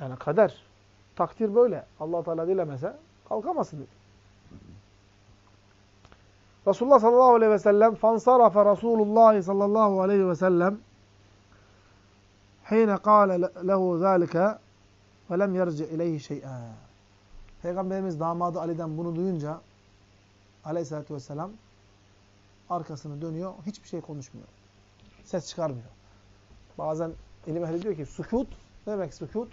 Yani kader, takdir böyle. allah Teala dilemese kalkamazsın dedi. Resulullah sallallahu aleyhi ve sellem fansarafe Resulullah sallallahu aleyhi ve sellem hine kâle lehu zâlike ve lem yerci ileyhi şey'â. Peygamberimiz damadı Ali'den bunu duyunca aleyhissalatü vesselam arkasını dönüyor. Hiçbir şey konuşmuyor. Ses çıkarmıyor. Bazen ilim ehli diyor ki sükut ne demek sükut?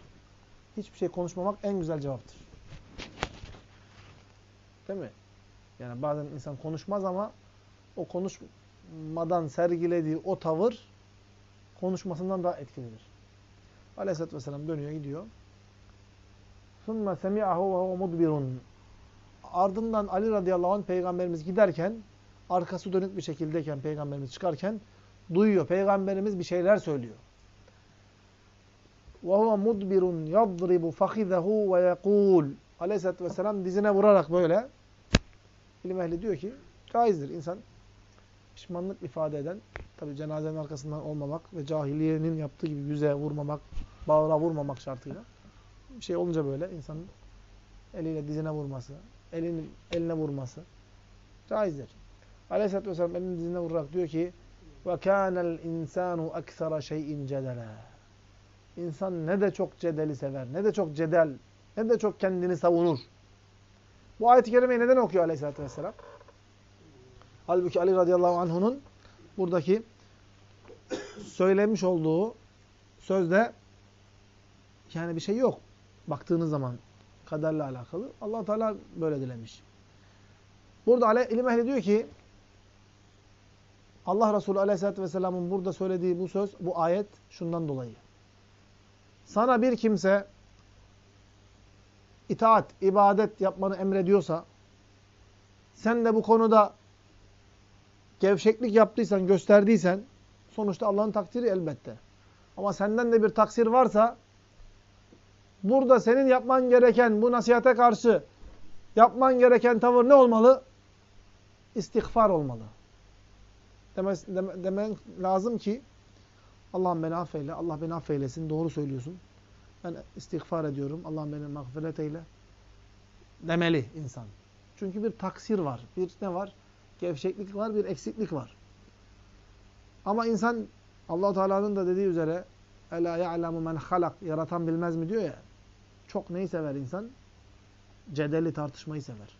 Hiçbir şey konuşmamak en güzel cevaptır. Değil mi? Yani bazen insan konuşmaz ama o konuşmadan sergilediği o tavır konuşmasından daha etkilidir. Aleyhisselatü Vesselam dönüyor gidiyor. ثُمَّ سَمِعَهُ وَهُوَ مُدْبِرٌ Ardından Ali radıyallahu anh peygamberimiz giderken arkası dönük bir şekildeyken peygamberimiz çıkarken duyuyor. Peygamberimiz bir şeyler söylüyor. وَهُوَ مُدْبِرٌ يَضْرِبُ فَخِذَهُ وَيَقُولُ Aleyhisselatü Vesselam dizine vurarak böyle ilim ehli diyor ki caizdir insan pişmanlık ifade eden tabi cenazenin arkasından olmamak ve cahiliyenin yaptığı gibi yüze vurmamak, bağıra vurmamak şartıyla bir şey olunca böyle insanın eliyle dizine vurması, elinin eline vurması caizdir. Aleyhisselatü Vesselam elini dizine vurarak diyor ki وَكَانَ الْاِنْسَانُ اَكْثَرَ شَيْءٍ جَدَلًا İnsan ne de çok cedeli sever, ne de çok cedel, ne de çok kendini savunur. Bu ayet-i kerimeyi neden okuyor Aleyhisselatü Vesselam? Halbuki Ali radıyallahu anh'unun buradaki söylemiş olduğu sözde yani bir şey yok. Baktığınız zaman kaderle alakalı. allah Teala böyle dilemiş. Burada ilim ehli diyor ki Allah Resulü Aleyhisselatü Vesselam'ın burada söylediği bu söz, bu ayet şundan dolayı. Sana bir kimse itaat, ibadet yapmanı emrediyorsa, sen de bu konuda gevşeklik yaptıysan, gösterdiysen, sonuçta Allah'ın takdiri elbette. Ama senden de bir taksir varsa, burada senin yapman gereken bu nasihate karşı yapman gereken tavır ne olmalı? İstiğfar olmalı. Demez, deme, demen lazım ki Allah'ım beni affeyle, Allah beni affeylesin, doğru söylüyorsun. Ben istiğfar ediyorum, Allah'ım beni mağfiret eyle. Demeli insan. Çünkü bir taksir var, bir ne var? Gevşeklik var, bir eksiklik var. Ama insan allah Teala'nın da dediği üzere Ela ya'lemu men halak yaratan bilmez mi diyor ya. Çok neyi sever insan? Cedeli tartışmayı sever.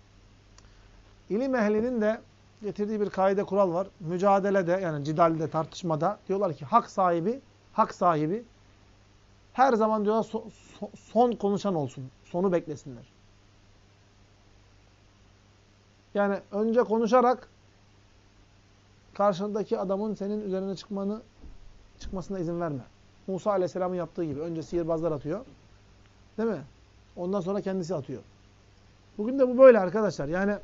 İlim ehlinin de getirdiği bir kaide kural var. Mücadelede yani cidalde, tartışmada diyorlar ki hak sahibi, hak sahibi her zaman diyorlar so, so, son konuşan olsun. Sonu beklesinler. Yani önce konuşarak karşındaki adamın senin üzerine çıkmanı çıkmasına izin verme. Musa Aleyhisselam'ın yaptığı gibi. Önce sihirbazlar atıyor. Değil mi? Ondan sonra kendisi atıyor. Bugün de bu böyle arkadaşlar. Yani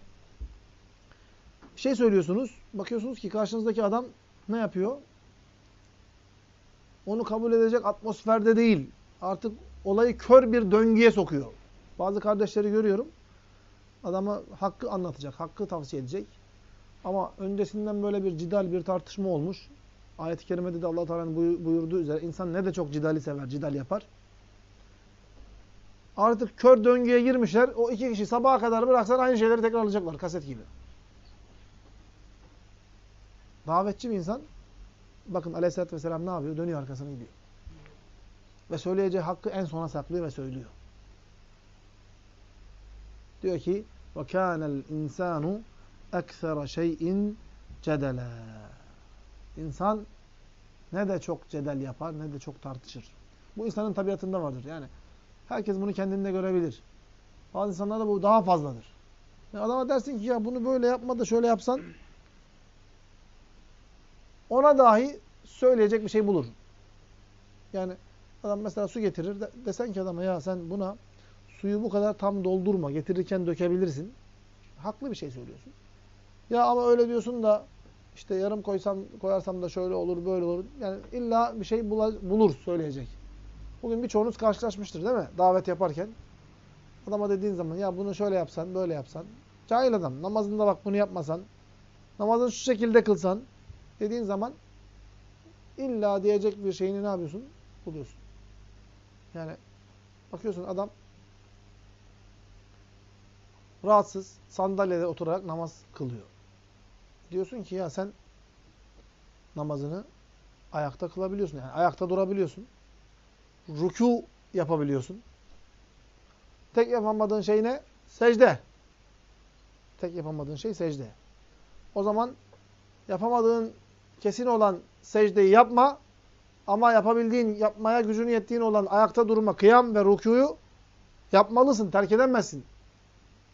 şey söylüyorsunuz. Bakıyorsunuz ki karşınızdaki adam ne yapıyor? Onu kabul edecek atmosferde değil. Artık olayı kör bir döngüye sokuyor. Bazı kardeşleri görüyorum. Adama hakkı anlatacak, hakkı tavsiye edecek. Ama öncesinden böyle bir cidal, bir tartışma olmuş. Ayet-i kerimede de Allah Teala'nın buyurduğu üzere insan ne de çok cidali sever, cidal yapar. Artık kör döngüye girmişler. O iki kişi sabaha kadar bıraksan aynı şeyleri tekrarlayacaklar kaset gibi. Davetçi bir insan bakın Aleyhisselatü Vesselam ne yapıyor? Dönüyor arkasına gidiyor. Ve söyleyeceği hakkı en sona saklıyor ve söylüyor. Diyor ki وَكَانَ الْاِنْسَانُ اَكْثَرَ شَيْءٍ cedele. İnsan ne de çok cedel yapar ne de çok tartışır. Bu insanın tabiatında vardır. Yani herkes bunu kendinde görebilir. Bazı insanlarda bu daha fazladır. Yani adama dersin ki ya bunu böyle yapma da şöyle yapsan ona dahi söyleyecek bir şey bulur. Yani adam mesela su getirir. De, desen ki adama ya sen buna suyu bu kadar tam doldurma. Getirirken dökebilirsin. Haklı bir şey söylüyorsun. Ya ama öyle diyorsun da işte yarım koysam koyarsam da şöyle olur böyle olur. Yani illa bir şey bulur söyleyecek. Bugün birçoğunuz karşılaşmıştır değil mi? Davet yaparken. Adama dediğin zaman ya bunu şöyle yapsan böyle yapsan. Cahil adam. Namazında bak bunu yapmasan. Namazını şu şekilde kılsan. Dediğin zaman illa diyecek bir şeyini ne yapıyorsun? Buluyorsun. Yani bakıyorsun adam rahatsız sandalyede oturarak namaz kılıyor. Diyorsun ki ya sen namazını ayakta kılabiliyorsun. Yani ayakta durabiliyorsun. Ruku yapabiliyorsun. Tek yapamadığın şey ne? Secde. Tek yapamadığın şey secde. O zaman yapamadığın kesin olan secdeyi yapma ama yapabildiğin, yapmaya gücünü yettiğin olan ayakta durma, kıyam ve rukuyu yapmalısın, terk edemezsin.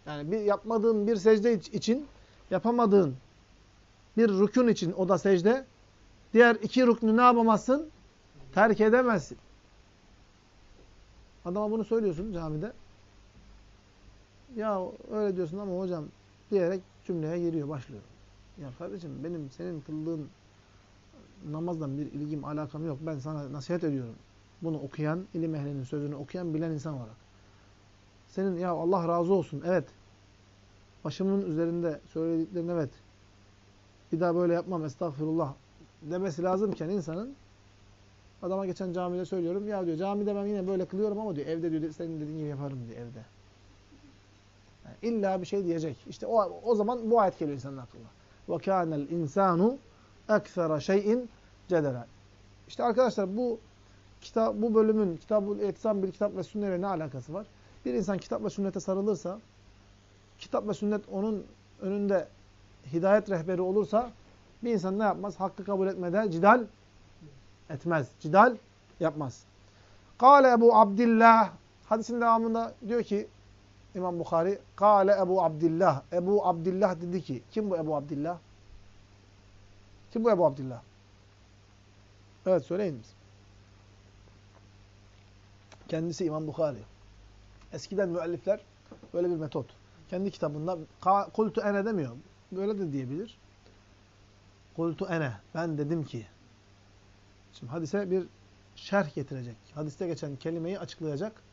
Yani bir yapmadığın bir secde için, yapamadığın bir rükün için o da secde, diğer iki rüknü ne yapamazsın? Terk edemezsin. Adama bunu söylüyorsun camide. Ya öyle diyorsun ama hocam diyerek cümleye giriyor, başlıyor. Ya kardeşim benim senin kıldığın namazdan bir ilgim, alakam yok. Ben sana nasihat ediyorum. Bunu okuyan, ilim ehlinin sözünü okuyan, bilen insan olarak. Senin ya Allah razı olsun, evet. Başımın üzerinde söylediklerin evet. Bir daha böyle yapmam, estağfurullah demesi lazımken insanın adama geçen camide söylüyorum. Ya diyor camide ben yine böyle kılıyorum ama diyor evde diyor senin dediğin gibi yaparım diyor evde. Yani illa bir şey diyecek. İşte o, o zaman bu ayet geliyor insanın aklına. وَكَانَ الْاِنْسَانُ اَكْثَرَ şeyin cedera. İşte arkadaşlar bu kitap bu bölümün Kitabul Etsam bir kitap ve sünnetle ne alakası var? Bir insan kitap ve sünnete sarılırsa, kitap ve sünnet onun önünde hidayet rehberi olursa bir insan ne yapmaz? Hakkı kabul etmede cidal etmez. Cidal yapmaz. Kale Ebu Abdillah hadisin devamında diyor ki İmam Bukhari Kale Ebu Abdillah Ebu Abdillah dedi ki kim bu Ebu Abdillah? Kim bu Ebu Abdillah? Evet söyleyiniz. Kendisi İmam Bukhari. Eskiden müellifler böyle bir metot. Kendi kitabında kultu ene demiyor. Böyle de diyebilir. Kultu ene. Ben dedim ki. Şimdi hadise bir şerh getirecek. Hadiste geçen kelimeyi açıklayacak.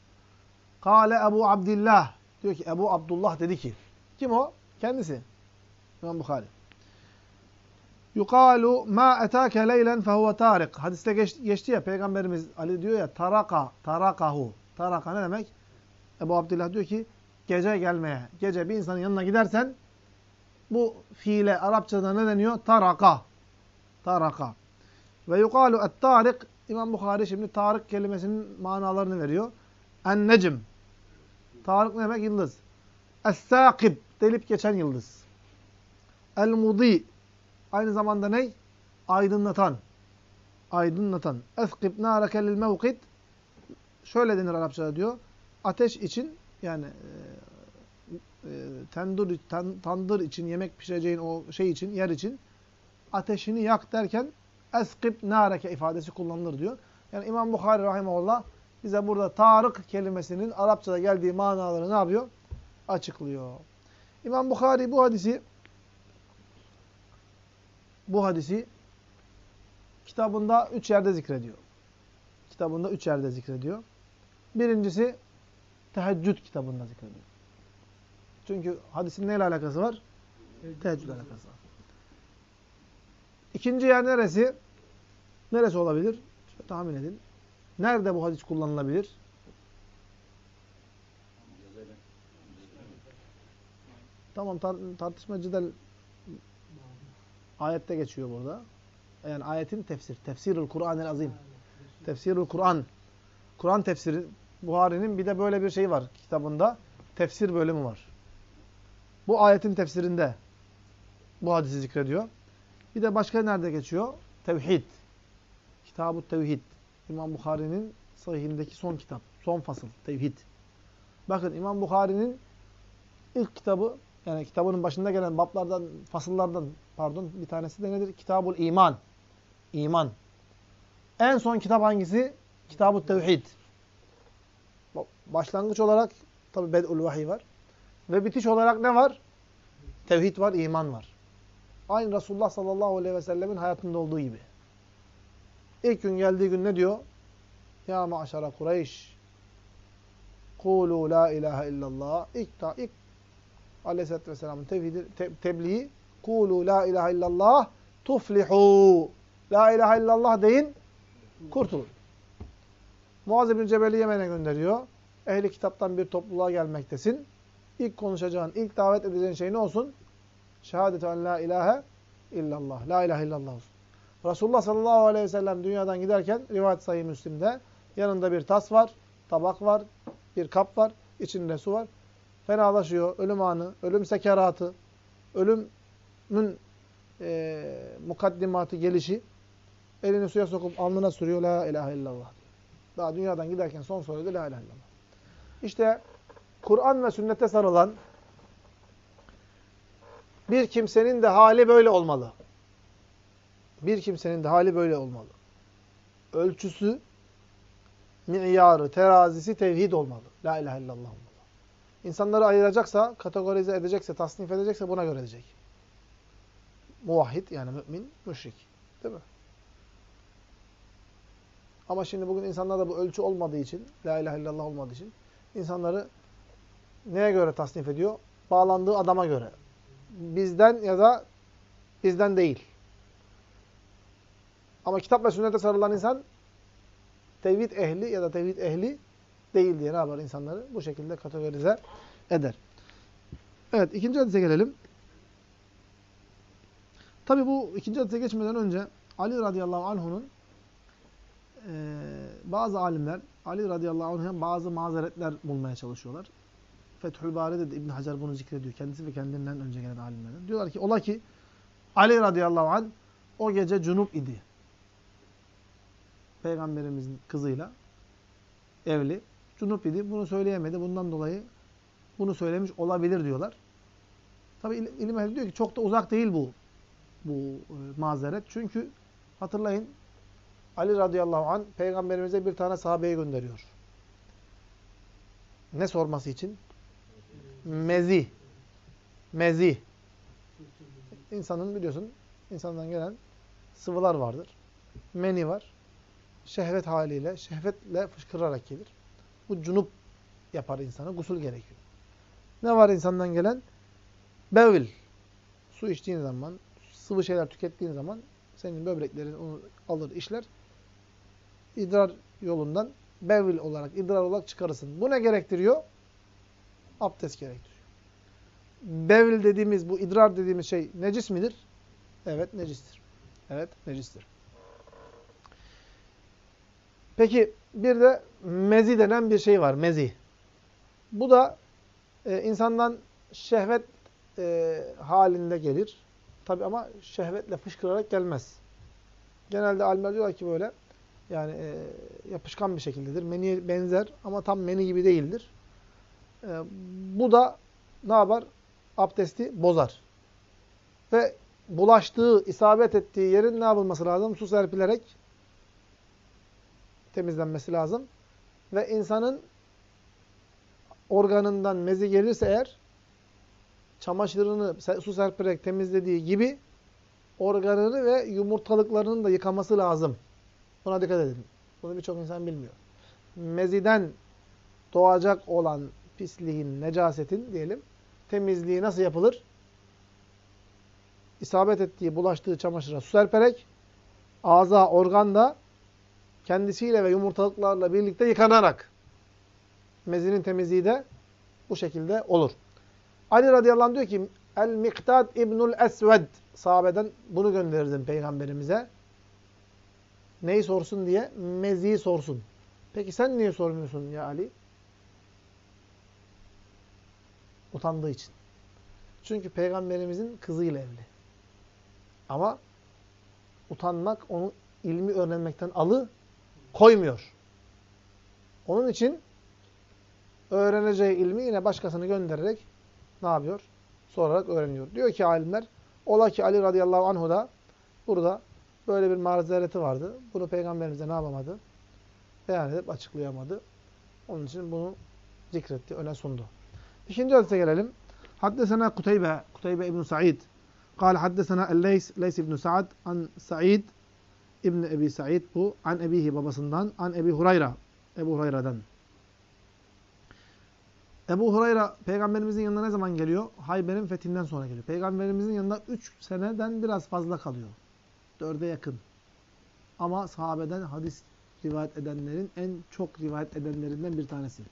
Kale Ebu Abdillah. Diyor ki Ebu Abdullah dedi ki. Kim o? Kendisi. İmam Bukhari. Yukalu ma etake leylen fehuve tarik. Hadiste geç, geçti ya Peygamberimiz Ali diyor ya taraka, tarakahu. Taraka ne demek? Ebu Abdullah diyor ki gece gelmeye. Gece bir insanın yanına gidersen bu fiile Arapçada ne deniyor? Taraka. Taraka. Ve yukalu et-tarik. İmam Bukhari şimdi tarik kelimesinin manalarını veriyor. En-necm. Tarık ne demek? Yıldız. Es-sakib. Delip geçen yıldız. El-mudi. Aynı zamanda ne? Aydınlatan. Aydınlatan. Eskib nâreke lil mevkid. Şöyle denir Arapçada diyor. Ateş için yani e, e, tendur, ten, tandır için, yemek pişireceğin o şey için, yer için ateşini yak derken eskib nâreke ifadesi kullanılır diyor. Yani İmam Bukhari rahimahullah bize burada tarık kelimesinin Arapçada geldiği manaları ne yapıyor? Açıklıyor. İmam Bukhari bu hadisi bu hadisi kitabında üç yerde zikrediyor. Kitabında üç yerde zikrediyor. Birincisi teheccüd kitabında zikrediyor. Çünkü hadisin neyle alakası var? Teheccüd alakası var. İkinci yer neresi? Neresi olabilir? Şöyle tahmin edin. Nerede bu hadis kullanılabilir? Tamam tar tartışma cidel ayette geçiyor burada. Yani ayetin tefsir. Tefsirul Kur'an-ı Azim. Tefsirul Kur'an. Kur'an tefsiri Buhari'nin bir de böyle bir şey var kitabında. Tefsir bölümü var. Bu ayetin tefsirinde bu hadisi zikrediyor. Bir de başka nerede geçiyor? Tevhid. Kitab-ı Tevhid. İmam Bukhari'nin sahihindeki son kitap. Son fasıl. Tevhid. Bakın İmam Bukhari'nin ilk kitabı yani kitabının başında gelen bablardan, fasıllardan pardon bir tanesi de nedir? Kitabul İman. İman. En son kitap hangisi? Kitab-ı Tevhid. Başlangıç olarak tabi Bed'ul Vahiy var. Ve bitiş olarak ne var? Tevhid var, iman var. Aynı Resulullah sallallahu aleyhi ve sellemin hayatında olduğu gibi. İlk gün geldiği gün ne diyor? Ya maşara Kureyş Kulu la ilahe illallah İlk, ta, ilk aleyhissalatü vesselamın tevhidi, te, tebliği Kulu la ilahe illallah tuflihu La ilahe illallah deyin kurtulun. Muaz bin Cebel'i Yemen'e gönderiyor. Ehli kitaptan bir topluluğa gelmektesin. İlk konuşacağın, ilk davet edeceğin şey ne olsun? Şehadetu en la ilahe illallah. La ilahe illallah olsun. Resulullah sallallahu aleyhi ve sellem dünyadan giderken rivayet sayı Müslim'de yanında bir tas var, tabak var, bir kap var, içinde su var. Fenalaşıyor, ölüm anı, ölüm sekeratı, ölümün e, mukaddimatı, gelişi. Elini suya sokup alnına sürüyor, la ilahe illallah diyor. Daha dünyadan giderken son söyledi, la ilahe illallah. İşte Kur'an ve sünnete sarılan bir kimsenin de hali böyle olmalı. Bir kimsenin de hali böyle olmalı. Ölçüsü, miyarı, terazisi tevhid olmalı. La ilahe illallah olmalı. İnsanları ayıracaksa, kategorize edecekse, tasnif edecekse buna göre edecek. Muvahhid yani mümin, müşrik. Değil mi? Ama şimdi bugün insanlarda bu ölçü olmadığı için, la ilahe illallah olmadığı için insanları neye göre tasnif ediyor? Bağlandığı adama göre. Bizden ya da bizden değil. Ama kitap ve sünnete sarılan insan tevhid ehli ya da tevhid ehli değil diye ne yapar insanları? Bu şekilde kategorize eder. Evet, ikinci hadise gelelim. Tabi bu ikinci hadise geçmeden önce Ali radıyallahu anh'unun e, bazı alimler Ali radıyallahu anh'a bazı mazeretler bulmaya çalışıyorlar. Fethül Bari'de de İbn Hacer bunu zikrediyor. Kendisi ve kendinden önce gelen alimlerden. Diyorlar ki ola ki Ali radıyallahu anh o gece cunup idi. Peygamberimizin kızıyla evli. Cunup idi. Bunu söyleyemedi. Bundan dolayı bunu söylemiş olabilir diyorlar. Tabi ilim ehli diyor ki çok da uzak değil bu bu e, mazeret. Çünkü hatırlayın Ali radıyallahu anh peygamberimize bir tane sahabeyi gönderiyor. Ne sorması için? Mezi. Mezi. İnsanın biliyorsun insandan gelen sıvılar vardır. Meni var. Şehvet haliyle, şehvetle fışkırarak gelir. Bu cunup yapar insana. Gusul gerekiyor. Ne var insandan gelen? Bevil. Su içtiğin zaman, sıvı şeyler tükettiğin zaman senin böbreklerin onu alır, işler. İdrar yolundan bevil olarak, idrar olarak çıkarırsın. Bu ne gerektiriyor? Abdest gerektiriyor. Bevil dediğimiz, bu idrar dediğimiz şey necis midir? Evet, necistir. Evet, necistir. Peki bir de mezi denen bir şey var, mezi. Bu da e, insandan şehvet e, halinde gelir. Tabi ama şehvetle fışkırarak gelmez. Genelde alimler diyorlar ki böyle yani e, yapışkan bir şekildedir. Meniye benzer ama tam meni gibi değildir. E, bu da ne yapar? Abdesti bozar. Ve bulaştığı, isabet ettiği yerin ne yapılması lazım? Su serpilerek temizlenmesi lazım. Ve insanın organından mezi gelirse eğer çamaşırını su serperek temizlediği gibi organını ve yumurtalıklarını da yıkaması lazım. Buna dikkat edin. Bunu birçok insan bilmiyor. Meziden doğacak olan pisliğin, necasetin diyelim, temizliği nasıl yapılır? İsabet ettiği, bulaştığı çamaşıra su serperek, ağza, organda kendisiyle ve yumurtalıklarla birlikte yıkanarak mezinin temizliği de bu şekilde olur. Ali radıyallahu anh diyor ki El-Miktad İbnül Esved sahabeden bunu gönderirdim peygamberimize. Neyi sorsun diye? Mezi'yi sorsun. Peki sen niye sormuyorsun ya Ali? Utandığı için. Çünkü peygamberimizin kızıyla evli. Ama utanmak onu ilmi öğrenmekten alı koymuyor. Onun için öğreneceği ilmi yine başkasını göndererek ne yapıyor? Sorarak öğreniyor. Diyor ki alimler, ola ki Ali radıyallahu anhu da burada böyle bir mazereti vardı. Bunu peygamberimize ne yapamadı? Beyan edip açıklayamadı. Onun için bunu zikretti, öne sundu. İkinci hadise gelelim. Haddesena Kuteybe, Kuteybe İbn Sa'id. قال حدثنا الليث ليث ibn Sa'd an Sa'id İbn Ebi Sa'id bu an ebihi babasından an Ebi Hurayra Ebu Hurayra'dan. Ebu Hurayra peygamberimizin yanına ne zaman geliyor? Hayber'in fethinden sonra geliyor. Peygamberimizin yanında 3 seneden biraz fazla kalıyor. 4'e yakın. Ama sahabeden hadis rivayet edenlerin en çok rivayet edenlerinden bir tanesi.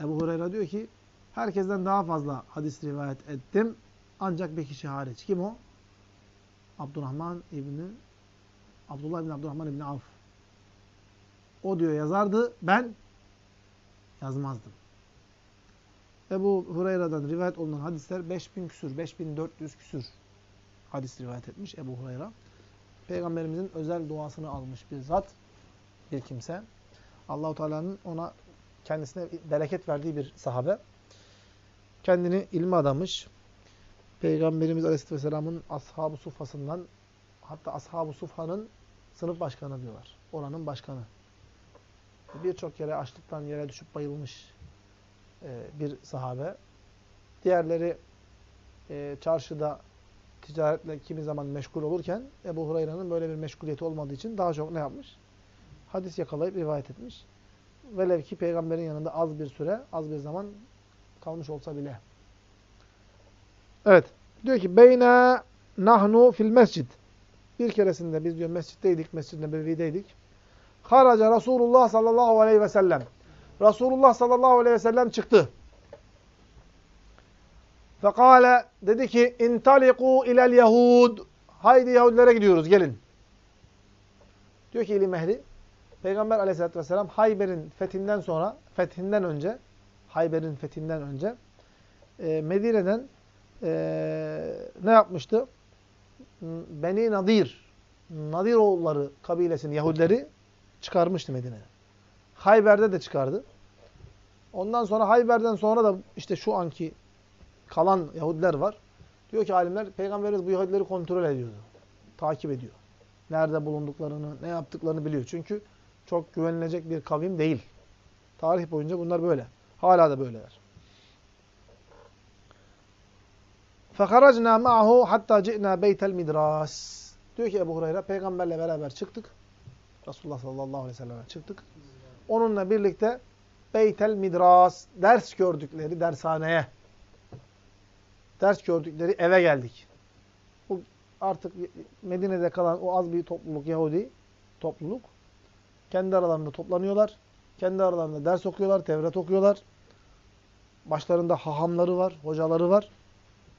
Ebu Hurayra diyor ki herkesten daha fazla hadis rivayet ettim. Ancak bir kişi hariç. Kim o? Abdurrahman İbni Abdullah İbni Abdurrahman İbni Avf. O diyor yazardı. Ben yazmazdım. Ebu Hurayra'dan rivayet olunan hadisler 5000 küsür, 5400 küsür hadis rivayet etmiş Ebu Hurayra. Peygamberimizin özel duasını almış bir zat, bir kimse. Allahu Teala'nın ona kendisine bereket verdiği bir sahabe. Kendini ilme adamış. Peygamberimiz Aleyhisselatü Vesselam'ın ashab-ı sufasından hatta ashab-ı sufhanın sınıf başkanı diyorlar. Oranın başkanı. Birçok yere açlıktan yere düşüp bayılmış bir sahabe. Diğerleri e, çarşıda ticaretle kimi zaman meşgul olurken Ebu Hurayra'nın böyle bir meşguliyeti olmadığı için daha çok ne yapmış? hadis yakalayıp rivayet etmiş. Velev ki peygamberin yanında az bir süre, az bir zaman kalmış olsa bile. Evet. Diyor ki beyne nahnu fil mescid. Bir keresinde biz diyor mescitteydik, Mescid-i Nebevi'deydik. Haraca Resulullah sallallahu aleyhi ve sellem. Resulullah sallallahu aleyhi ve sellem çıktı. Fekale dedi ki intaliku ilel yahud. Haydi Yahudilere gidiyoruz gelin. Diyor ki ilim ehli Peygamber aleyhissalatü vesselam Hayber'in fethinden sonra, fethinden önce, Hayber'in fethinden önce e, Medine'den e, ne yapmıştı? Beni Nadir, Nadir oğulları kabilesinin Yahudileri çıkarmıştı Medine'ye. Hayber'de de çıkardı. Ondan sonra Hayber'den sonra da işte şu anki kalan Yahudiler var. Diyor ki alimler, Peygamberimiz bu Yahudileri kontrol ediyordu. Takip ediyor. Nerede bulunduklarını, ne yaptıklarını biliyor. Çünkü çok güvenilecek bir kavim değil. Tarih boyunca bunlar böyle. Hala da böyleler. فَخَرَجْنَا مَعَهُ hatta ci'na بَيْتَ الْمِدْرَاسِ Diyor ki Ebu Hureyre, peygamberle beraber çıktık. Resulullah sallallahu aleyhi ve sellem'e çıktık. Onunla birlikte Beytel Midras, ders gördükleri dershaneye, ders gördükleri eve geldik. Bu artık Medine'de kalan o az bir topluluk, Yahudi topluluk, kendi aralarında toplanıyorlar. Kendi aralarında ders okuyorlar, Tevrat okuyorlar. Başlarında hahamları var, hocaları var.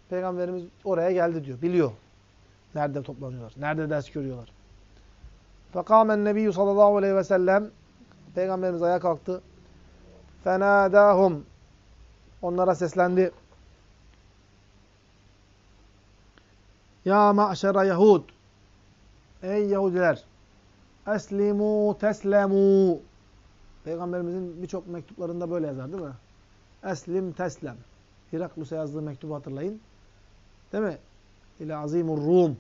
Peygamberimiz oraya geldi diyor. Biliyor. Nerede toplanıyorlar, nerede ders görüyorlar. Fekâmen nebiyyü sallallahu aleyhi ve sellem Peygamberimiz ayağa kalktı. Fenâdâhum Onlara seslendi. Ya ma'şera Yahud Ey Yahudiler Eslimu teslemu Peygamberimizin birçok mektuplarında böyle yazar değil mi? Eslim teslem. Hiraklus'a yazdığı mektubu hatırlayın. Değil mi? İle azimur Rum.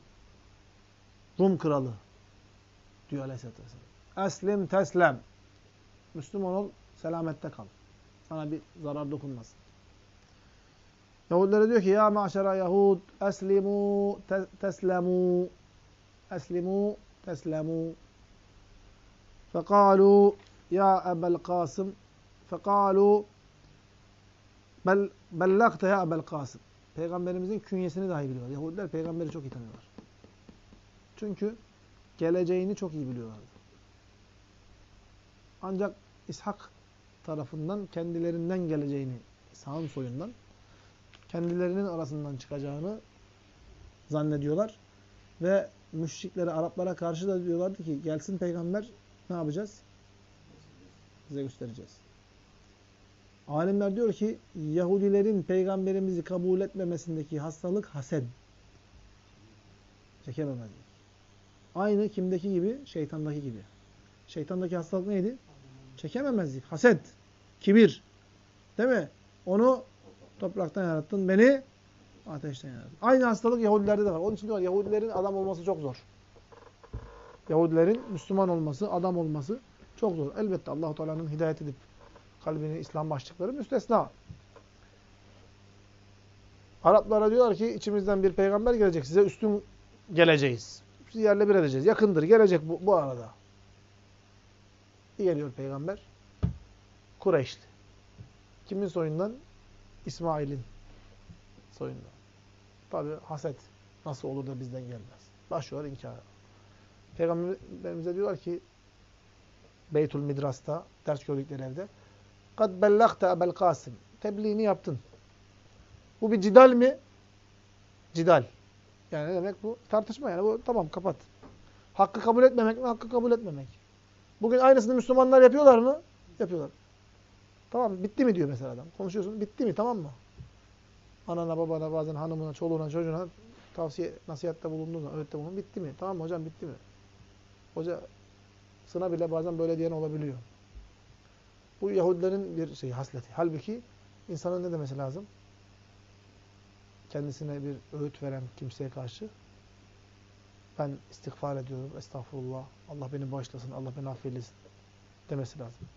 Rum kralı diyor Aleyhisselatü Vesselam. Eslim teslem. Müslüman ol, selamette kal. Sana bir zarar dokunmasın. Yahudilere diyor ki ya maşera Yahud eslimu te teslemu eslimu teslemu fekalu ya Ebel Kasım fekalu bel bellagte ya Ebel Kasım Peygamberimizin künyesini dahi biliyorlar. Yahudiler peygamberi çok iyi tanıyorlar. Çünkü geleceğini çok iyi biliyorlardı. Ancak İshak tarafından kendilerinden geleceğini, sağın soyundan, kendilerinin arasından çıkacağını zannediyorlar. Ve müşriklere, Araplara karşı da diyorlardı ki gelsin peygamber ne yapacağız? Size göstereceğiz. Alimler diyor ki Yahudilerin peygamberimizi kabul etmemesindeki hastalık hased. Çekememezlik. Aynı kimdeki gibi? Şeytandaki gibi. Şeytandaki hastalık neydi? Çekememezlik. Haset. Kibir. Değil mi? Onu topraktan yarattın. Beni ateşten yarattın. Aynı hastalık Yahudilerde de var. Onun için diyorlar Yahudilerin adam olması çok zor. Yahudilerin Müslüman olması, adam olması çok zor. Elbette Allahu Teala'nın hidayet edip kalbini İslam başlıkları müstesna. Araplara diyorlar ki içimizden bir peygamber gelecek. Size üstün geleceğiz. Sizi yerle bir edeceğiz. Yakındır. Gelecek bu, bu arada. Geliyor peygamber. Kureyşli. Kimin soyundan? İsmail'in soyundan. Tabi haset nasıl olur da bizden gelmez. Başlıyorlar inkara. Peygamberimize diyorlar ki Beytul Midras'ta ders gördükleri evde kad bellagte Ebel Kasım. Tebliğini yaptın. Bu bir cidal mi? Cidal. Yani ne demek bu? Tartışma yani. Bu tamam kapat. Hakkı kabul etmemek mi? Hakkı kabul etmemek. Bugün aynısını Müslümanlar yapıyorlar mı? Yapıyorlar. Tamam bitti mi diyor mesela adam. Konuşuyorsun bitti mi tamam mı? Anana, babana, bazen hanımına, çoluğuna, çocuğuna tavsiye, nasihatte bulunduğunda, öğrette bulunduğunda bitti mi? Tamam mı hocam bitti mi? Hoca sına bile bazen böyle diyen olabiliyor. Bu Yahudilerin bir şey hasleti. Halbuki insanın ne demesi lazım? Kendisine bir öğüt veren kimseye karşı ben istiğfar ediyorum, estağfurullah, Allah beni bağışlasın, Allah beni affeylesin demesi lazım.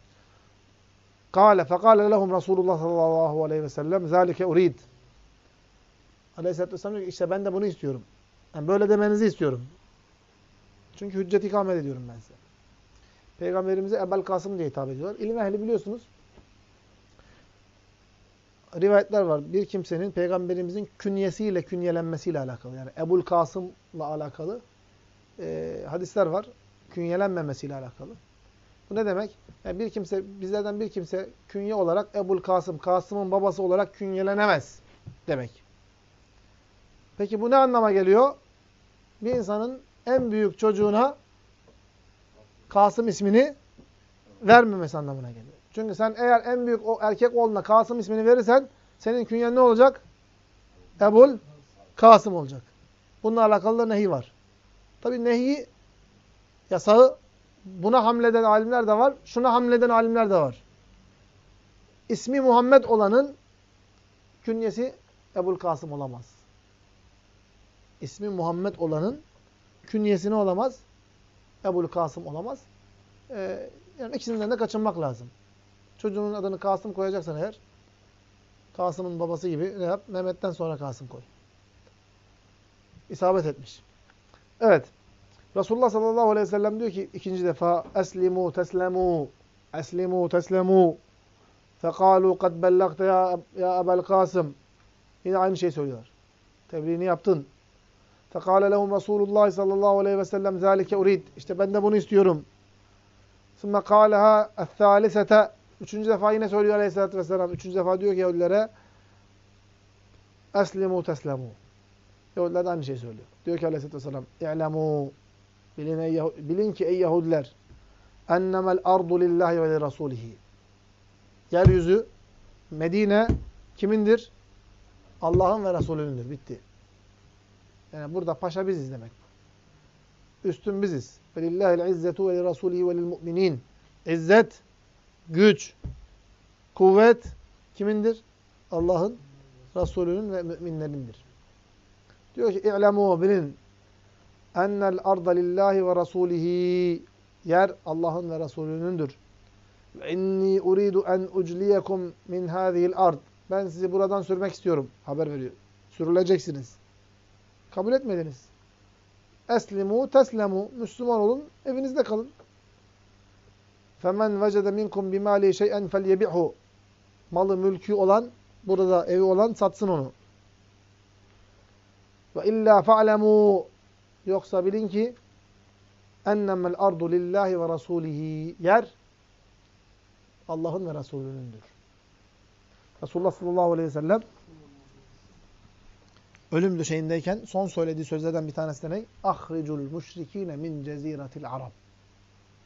Kale fekale lehum Resulullah sallallahu aleyhi ve sellem zâlike urid. Aleyhisselatü Vesselam diyor ki işte ben de bunu istiyorum. Yani böyle demenizi istiyorum. Çünkü hüccet ikamet ediyorum ben size. Peygamberimize Ebel Kasım diye hitap ediyorlar. İlim ehli biliyorsunuz. Rivayetler var. Bir kimsenin peygamberimizin künyesiyle künyelenmesiyle alakalı. Yani Ebul Kasım'la alakalı e, hadisler var. Künyelenmemesiyle alakalı. Bu ne demek? Yani bir kimse, bizlerden bir kimse künye olarak Ebul Kasım, Kasım'ın babası olarak künyelenemez demek. Peki bu ne anlama geliyor? Bir insanın en büyük çocuğuna Kasım ismini vermemesi anlamına geliyor. Çünkü sen eğer en büyük o erkek oğluna Kasım ismini verirsen senin künyen ne olacak? Ebul Kasım olacak. Bununla alakalı da nehi var. Tabi nehi yasağı buna hamleden alimler de var, şuna hamleden alimler de var. İsmi Muhammed olanın künyesi Ebul Kasım olamaz. İsmi Muhammed olanın künyesi ne olamaz? Ebul Kasım olamaz. Ee, yani ikisinden de kaçınmak lazım. Çocuğunun adını Kasım koyacaksan eğer, Kasım'ın babası gibi ne yap? Mehmet'ten sonra Kasım koy. İsabet etmiş. Evet. Resulullah sallallahu aleyhi ve sellem diyor ki ikinci defa eslimu teslemu eslimu teslemu fekalu kad bellagte ya, ya Ebel Kasım yine aynı şey söylüyorlar. Tebliğini yaptın. Fekale lehum Resulullah sallallahu aleyhi ve sellem zâlike urid. İşte ben de bunu istiyorum. Sümme kâleha el-thâlisete Üçüncü defa yine söylüyor aleyhissalatü vesselam. Üçüncü defa diyor ki Yahudilere eslimu teslemu. Yahudiler de aynı şey söylüyor. Diyor ki aleyhissalatü vesselam i'lemû bilin, bilin ki ey Yahudiler ennemel ardu lillahi ve li rasulihi. Yeryüzü Medine kimindir? Allah'ın ve Resulünündür. Bitti. Yani burada paşa biziz demek. Üstün biziz. Velillahil izzetu ve li rasulihi ve lil mu'minin. İzzet güç, kuvvet kimindir? Allah'ın, Resulünün ve müminlerindir. Diyor ki, İ'lemû bilin ennel arda lillahi ve rasulihi yer Allah'ın ve Resulünündür. Ve inni uridu en ucliyekum min hâzihil ard. Ben sizi buradan sürmek istiyorum. Haber veriyor. Sürüleceksiniz. Kabul etmediniz. Eslimu teslemu. Müslüman olun. Evinizde kalın. فَمَنْ وَجَدَ مِنْكُمْ بِمَالِهِ شَيْئًا فَلْيَبِعْهُ Malı, mülkü olan, burada evi olan satsın onu. وَاِلَّا فَعْلَمُوا Yoksa bilin ki اَنَّمَا الْاَرْضُ لِلّٰهِ وَرَسُولِهِ Yer Allah'ın ve Resulünündür. Resulullah sallallahu aleyhi ve sellem ölüm döşeğindeyken son söylediği sözlerden bir tanesi de ne? اَخْرِجُ الْمُشْرِك۪ينَ مِنْ جَز۪يرَةِ الْعَرَبِ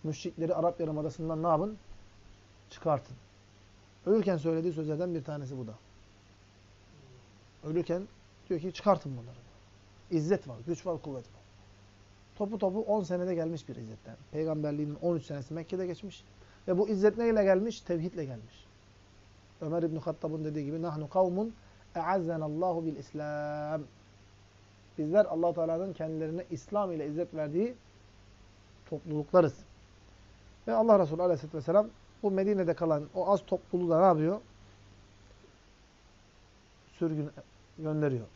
Müşrikleri Arap Yarımadası'ndan ne yapın? Çıkartın. Ölürken söylediği sözlerden bir tanesi bu da. Ölürken diyor ki çıkartın bunları. İzzet var, güç var, kuvvet var. Topu topu 10 senede gelmiş bir izzetten. Peygamberliğinin 13 senesi Mekke'de geçmiş. Ve bu izzet neyle gelmiş? Tevhidle gelmiş. Ömer İbn Hattab'ın dediği gibi nahnu kavmun e'azzenallahu bil İslam. Bizler Allah Teala'nın kendilerine İslam ile izzet verdiği topluluklarız. Ve Allah Resulü Aleyhisselatü vesselam bu Medine'de kalan o az topluluğu da ne yapıyor? Sürgün gönderiyor.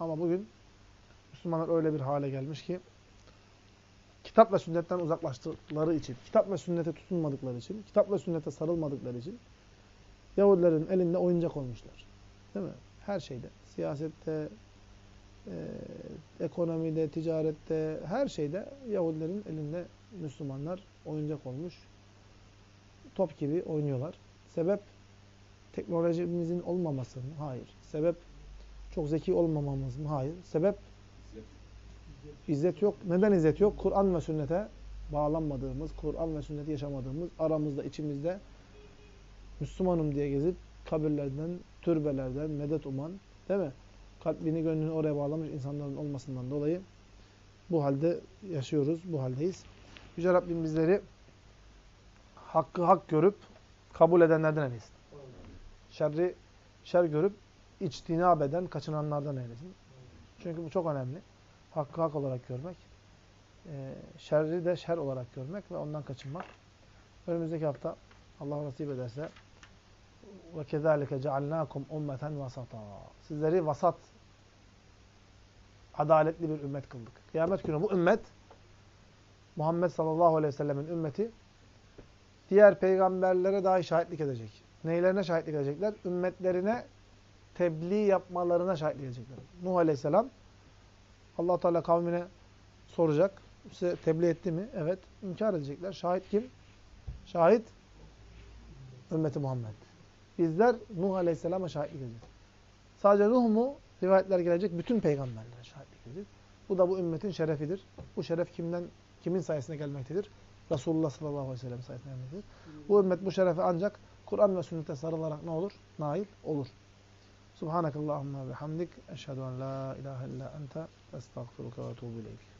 Ama bugün Müslümanlar öyle bir hale gelmiş ki kitap ve sünnetten uzaklaştıkları için, kitap ve sünnete tutunmadıkları için, kitap ve sünnete sarılmadıkları için Yahudilerin elinde oyuncak olmuşlar. Değil mi? Her şeyde. Siyasette, e, ekonomide, ticarette, her şeyde Yahudilerin elinde Müslümanlar oyuncak olmuş. Top gibi oynuyorlar. Sebep teknolojimizin olmaması mı? Hayır. Sebep çok zeki olmamamız mı? Hayır. Sebep izzet yok. Neden izzet yok? Kur'an ve sünnete bağlanmadığımız, Kur'an ve sünneti yaşamadığımız, aramızda, içimizde Müslümanım diye gezip kabirlerden, türbelerden medet uman, değil mi? Kalbini, gönlünü oraya bağlamış insanların olmasından dolayı bu halde yaşıyoruz, bu haldeyiz. Yüce Rabbim bizleri hakkı hak görüp kabul edenlerden eylesin. Şerri şer görüp içtinab eden, kaçınanlardan eylesin. Çünkü bu çok önemli. Hakkı hak olarak görmek. E, şerri de şer olarak görmek ve ondan kaçınmak. Önümüzdeki hafta Allah nasip ederse ve kezalike cealnakum ummeten vasata. Sizleri vasat adaletli bir ümmet kıldık. Kıyamet günü bu ümmet Muhammed sallallahu aleyhi ve sellemin ümmeti diğer peygamberlere dahi şahitlik edecek. Neylerine şahitlik edecekler? Ümmetlerine tebliğ yapmalarına şahitlik edecekler. Nuh aleyhisselam allah Teala kavmine soracak. Size tebliğ etti mi? Evet. İnkar edecekler. Şahit kim? Şahit ümmeti Muhammed. Bizler Nuh aleyhisselama şahitlik edeceğiz. Sadece Nuh mu? Rivayetler gelecek. Bütün peygamberlere şahitlik edecek. Bu da bu ümmetin şerefidir. Bu şeref kimden, kimin sayesinde gelmektedir? Resulullah sallallahu aleyhi ve sellem sayesinde gelmektedir. Bu ümmet bu şerefe ancak Kur'an ve sünnete sarılarak ne olur? Nail olur. Subhanakallahumma ve hamdik. Eşhedü en la ilahe illa ente estağfiruka ve etubu ileyk.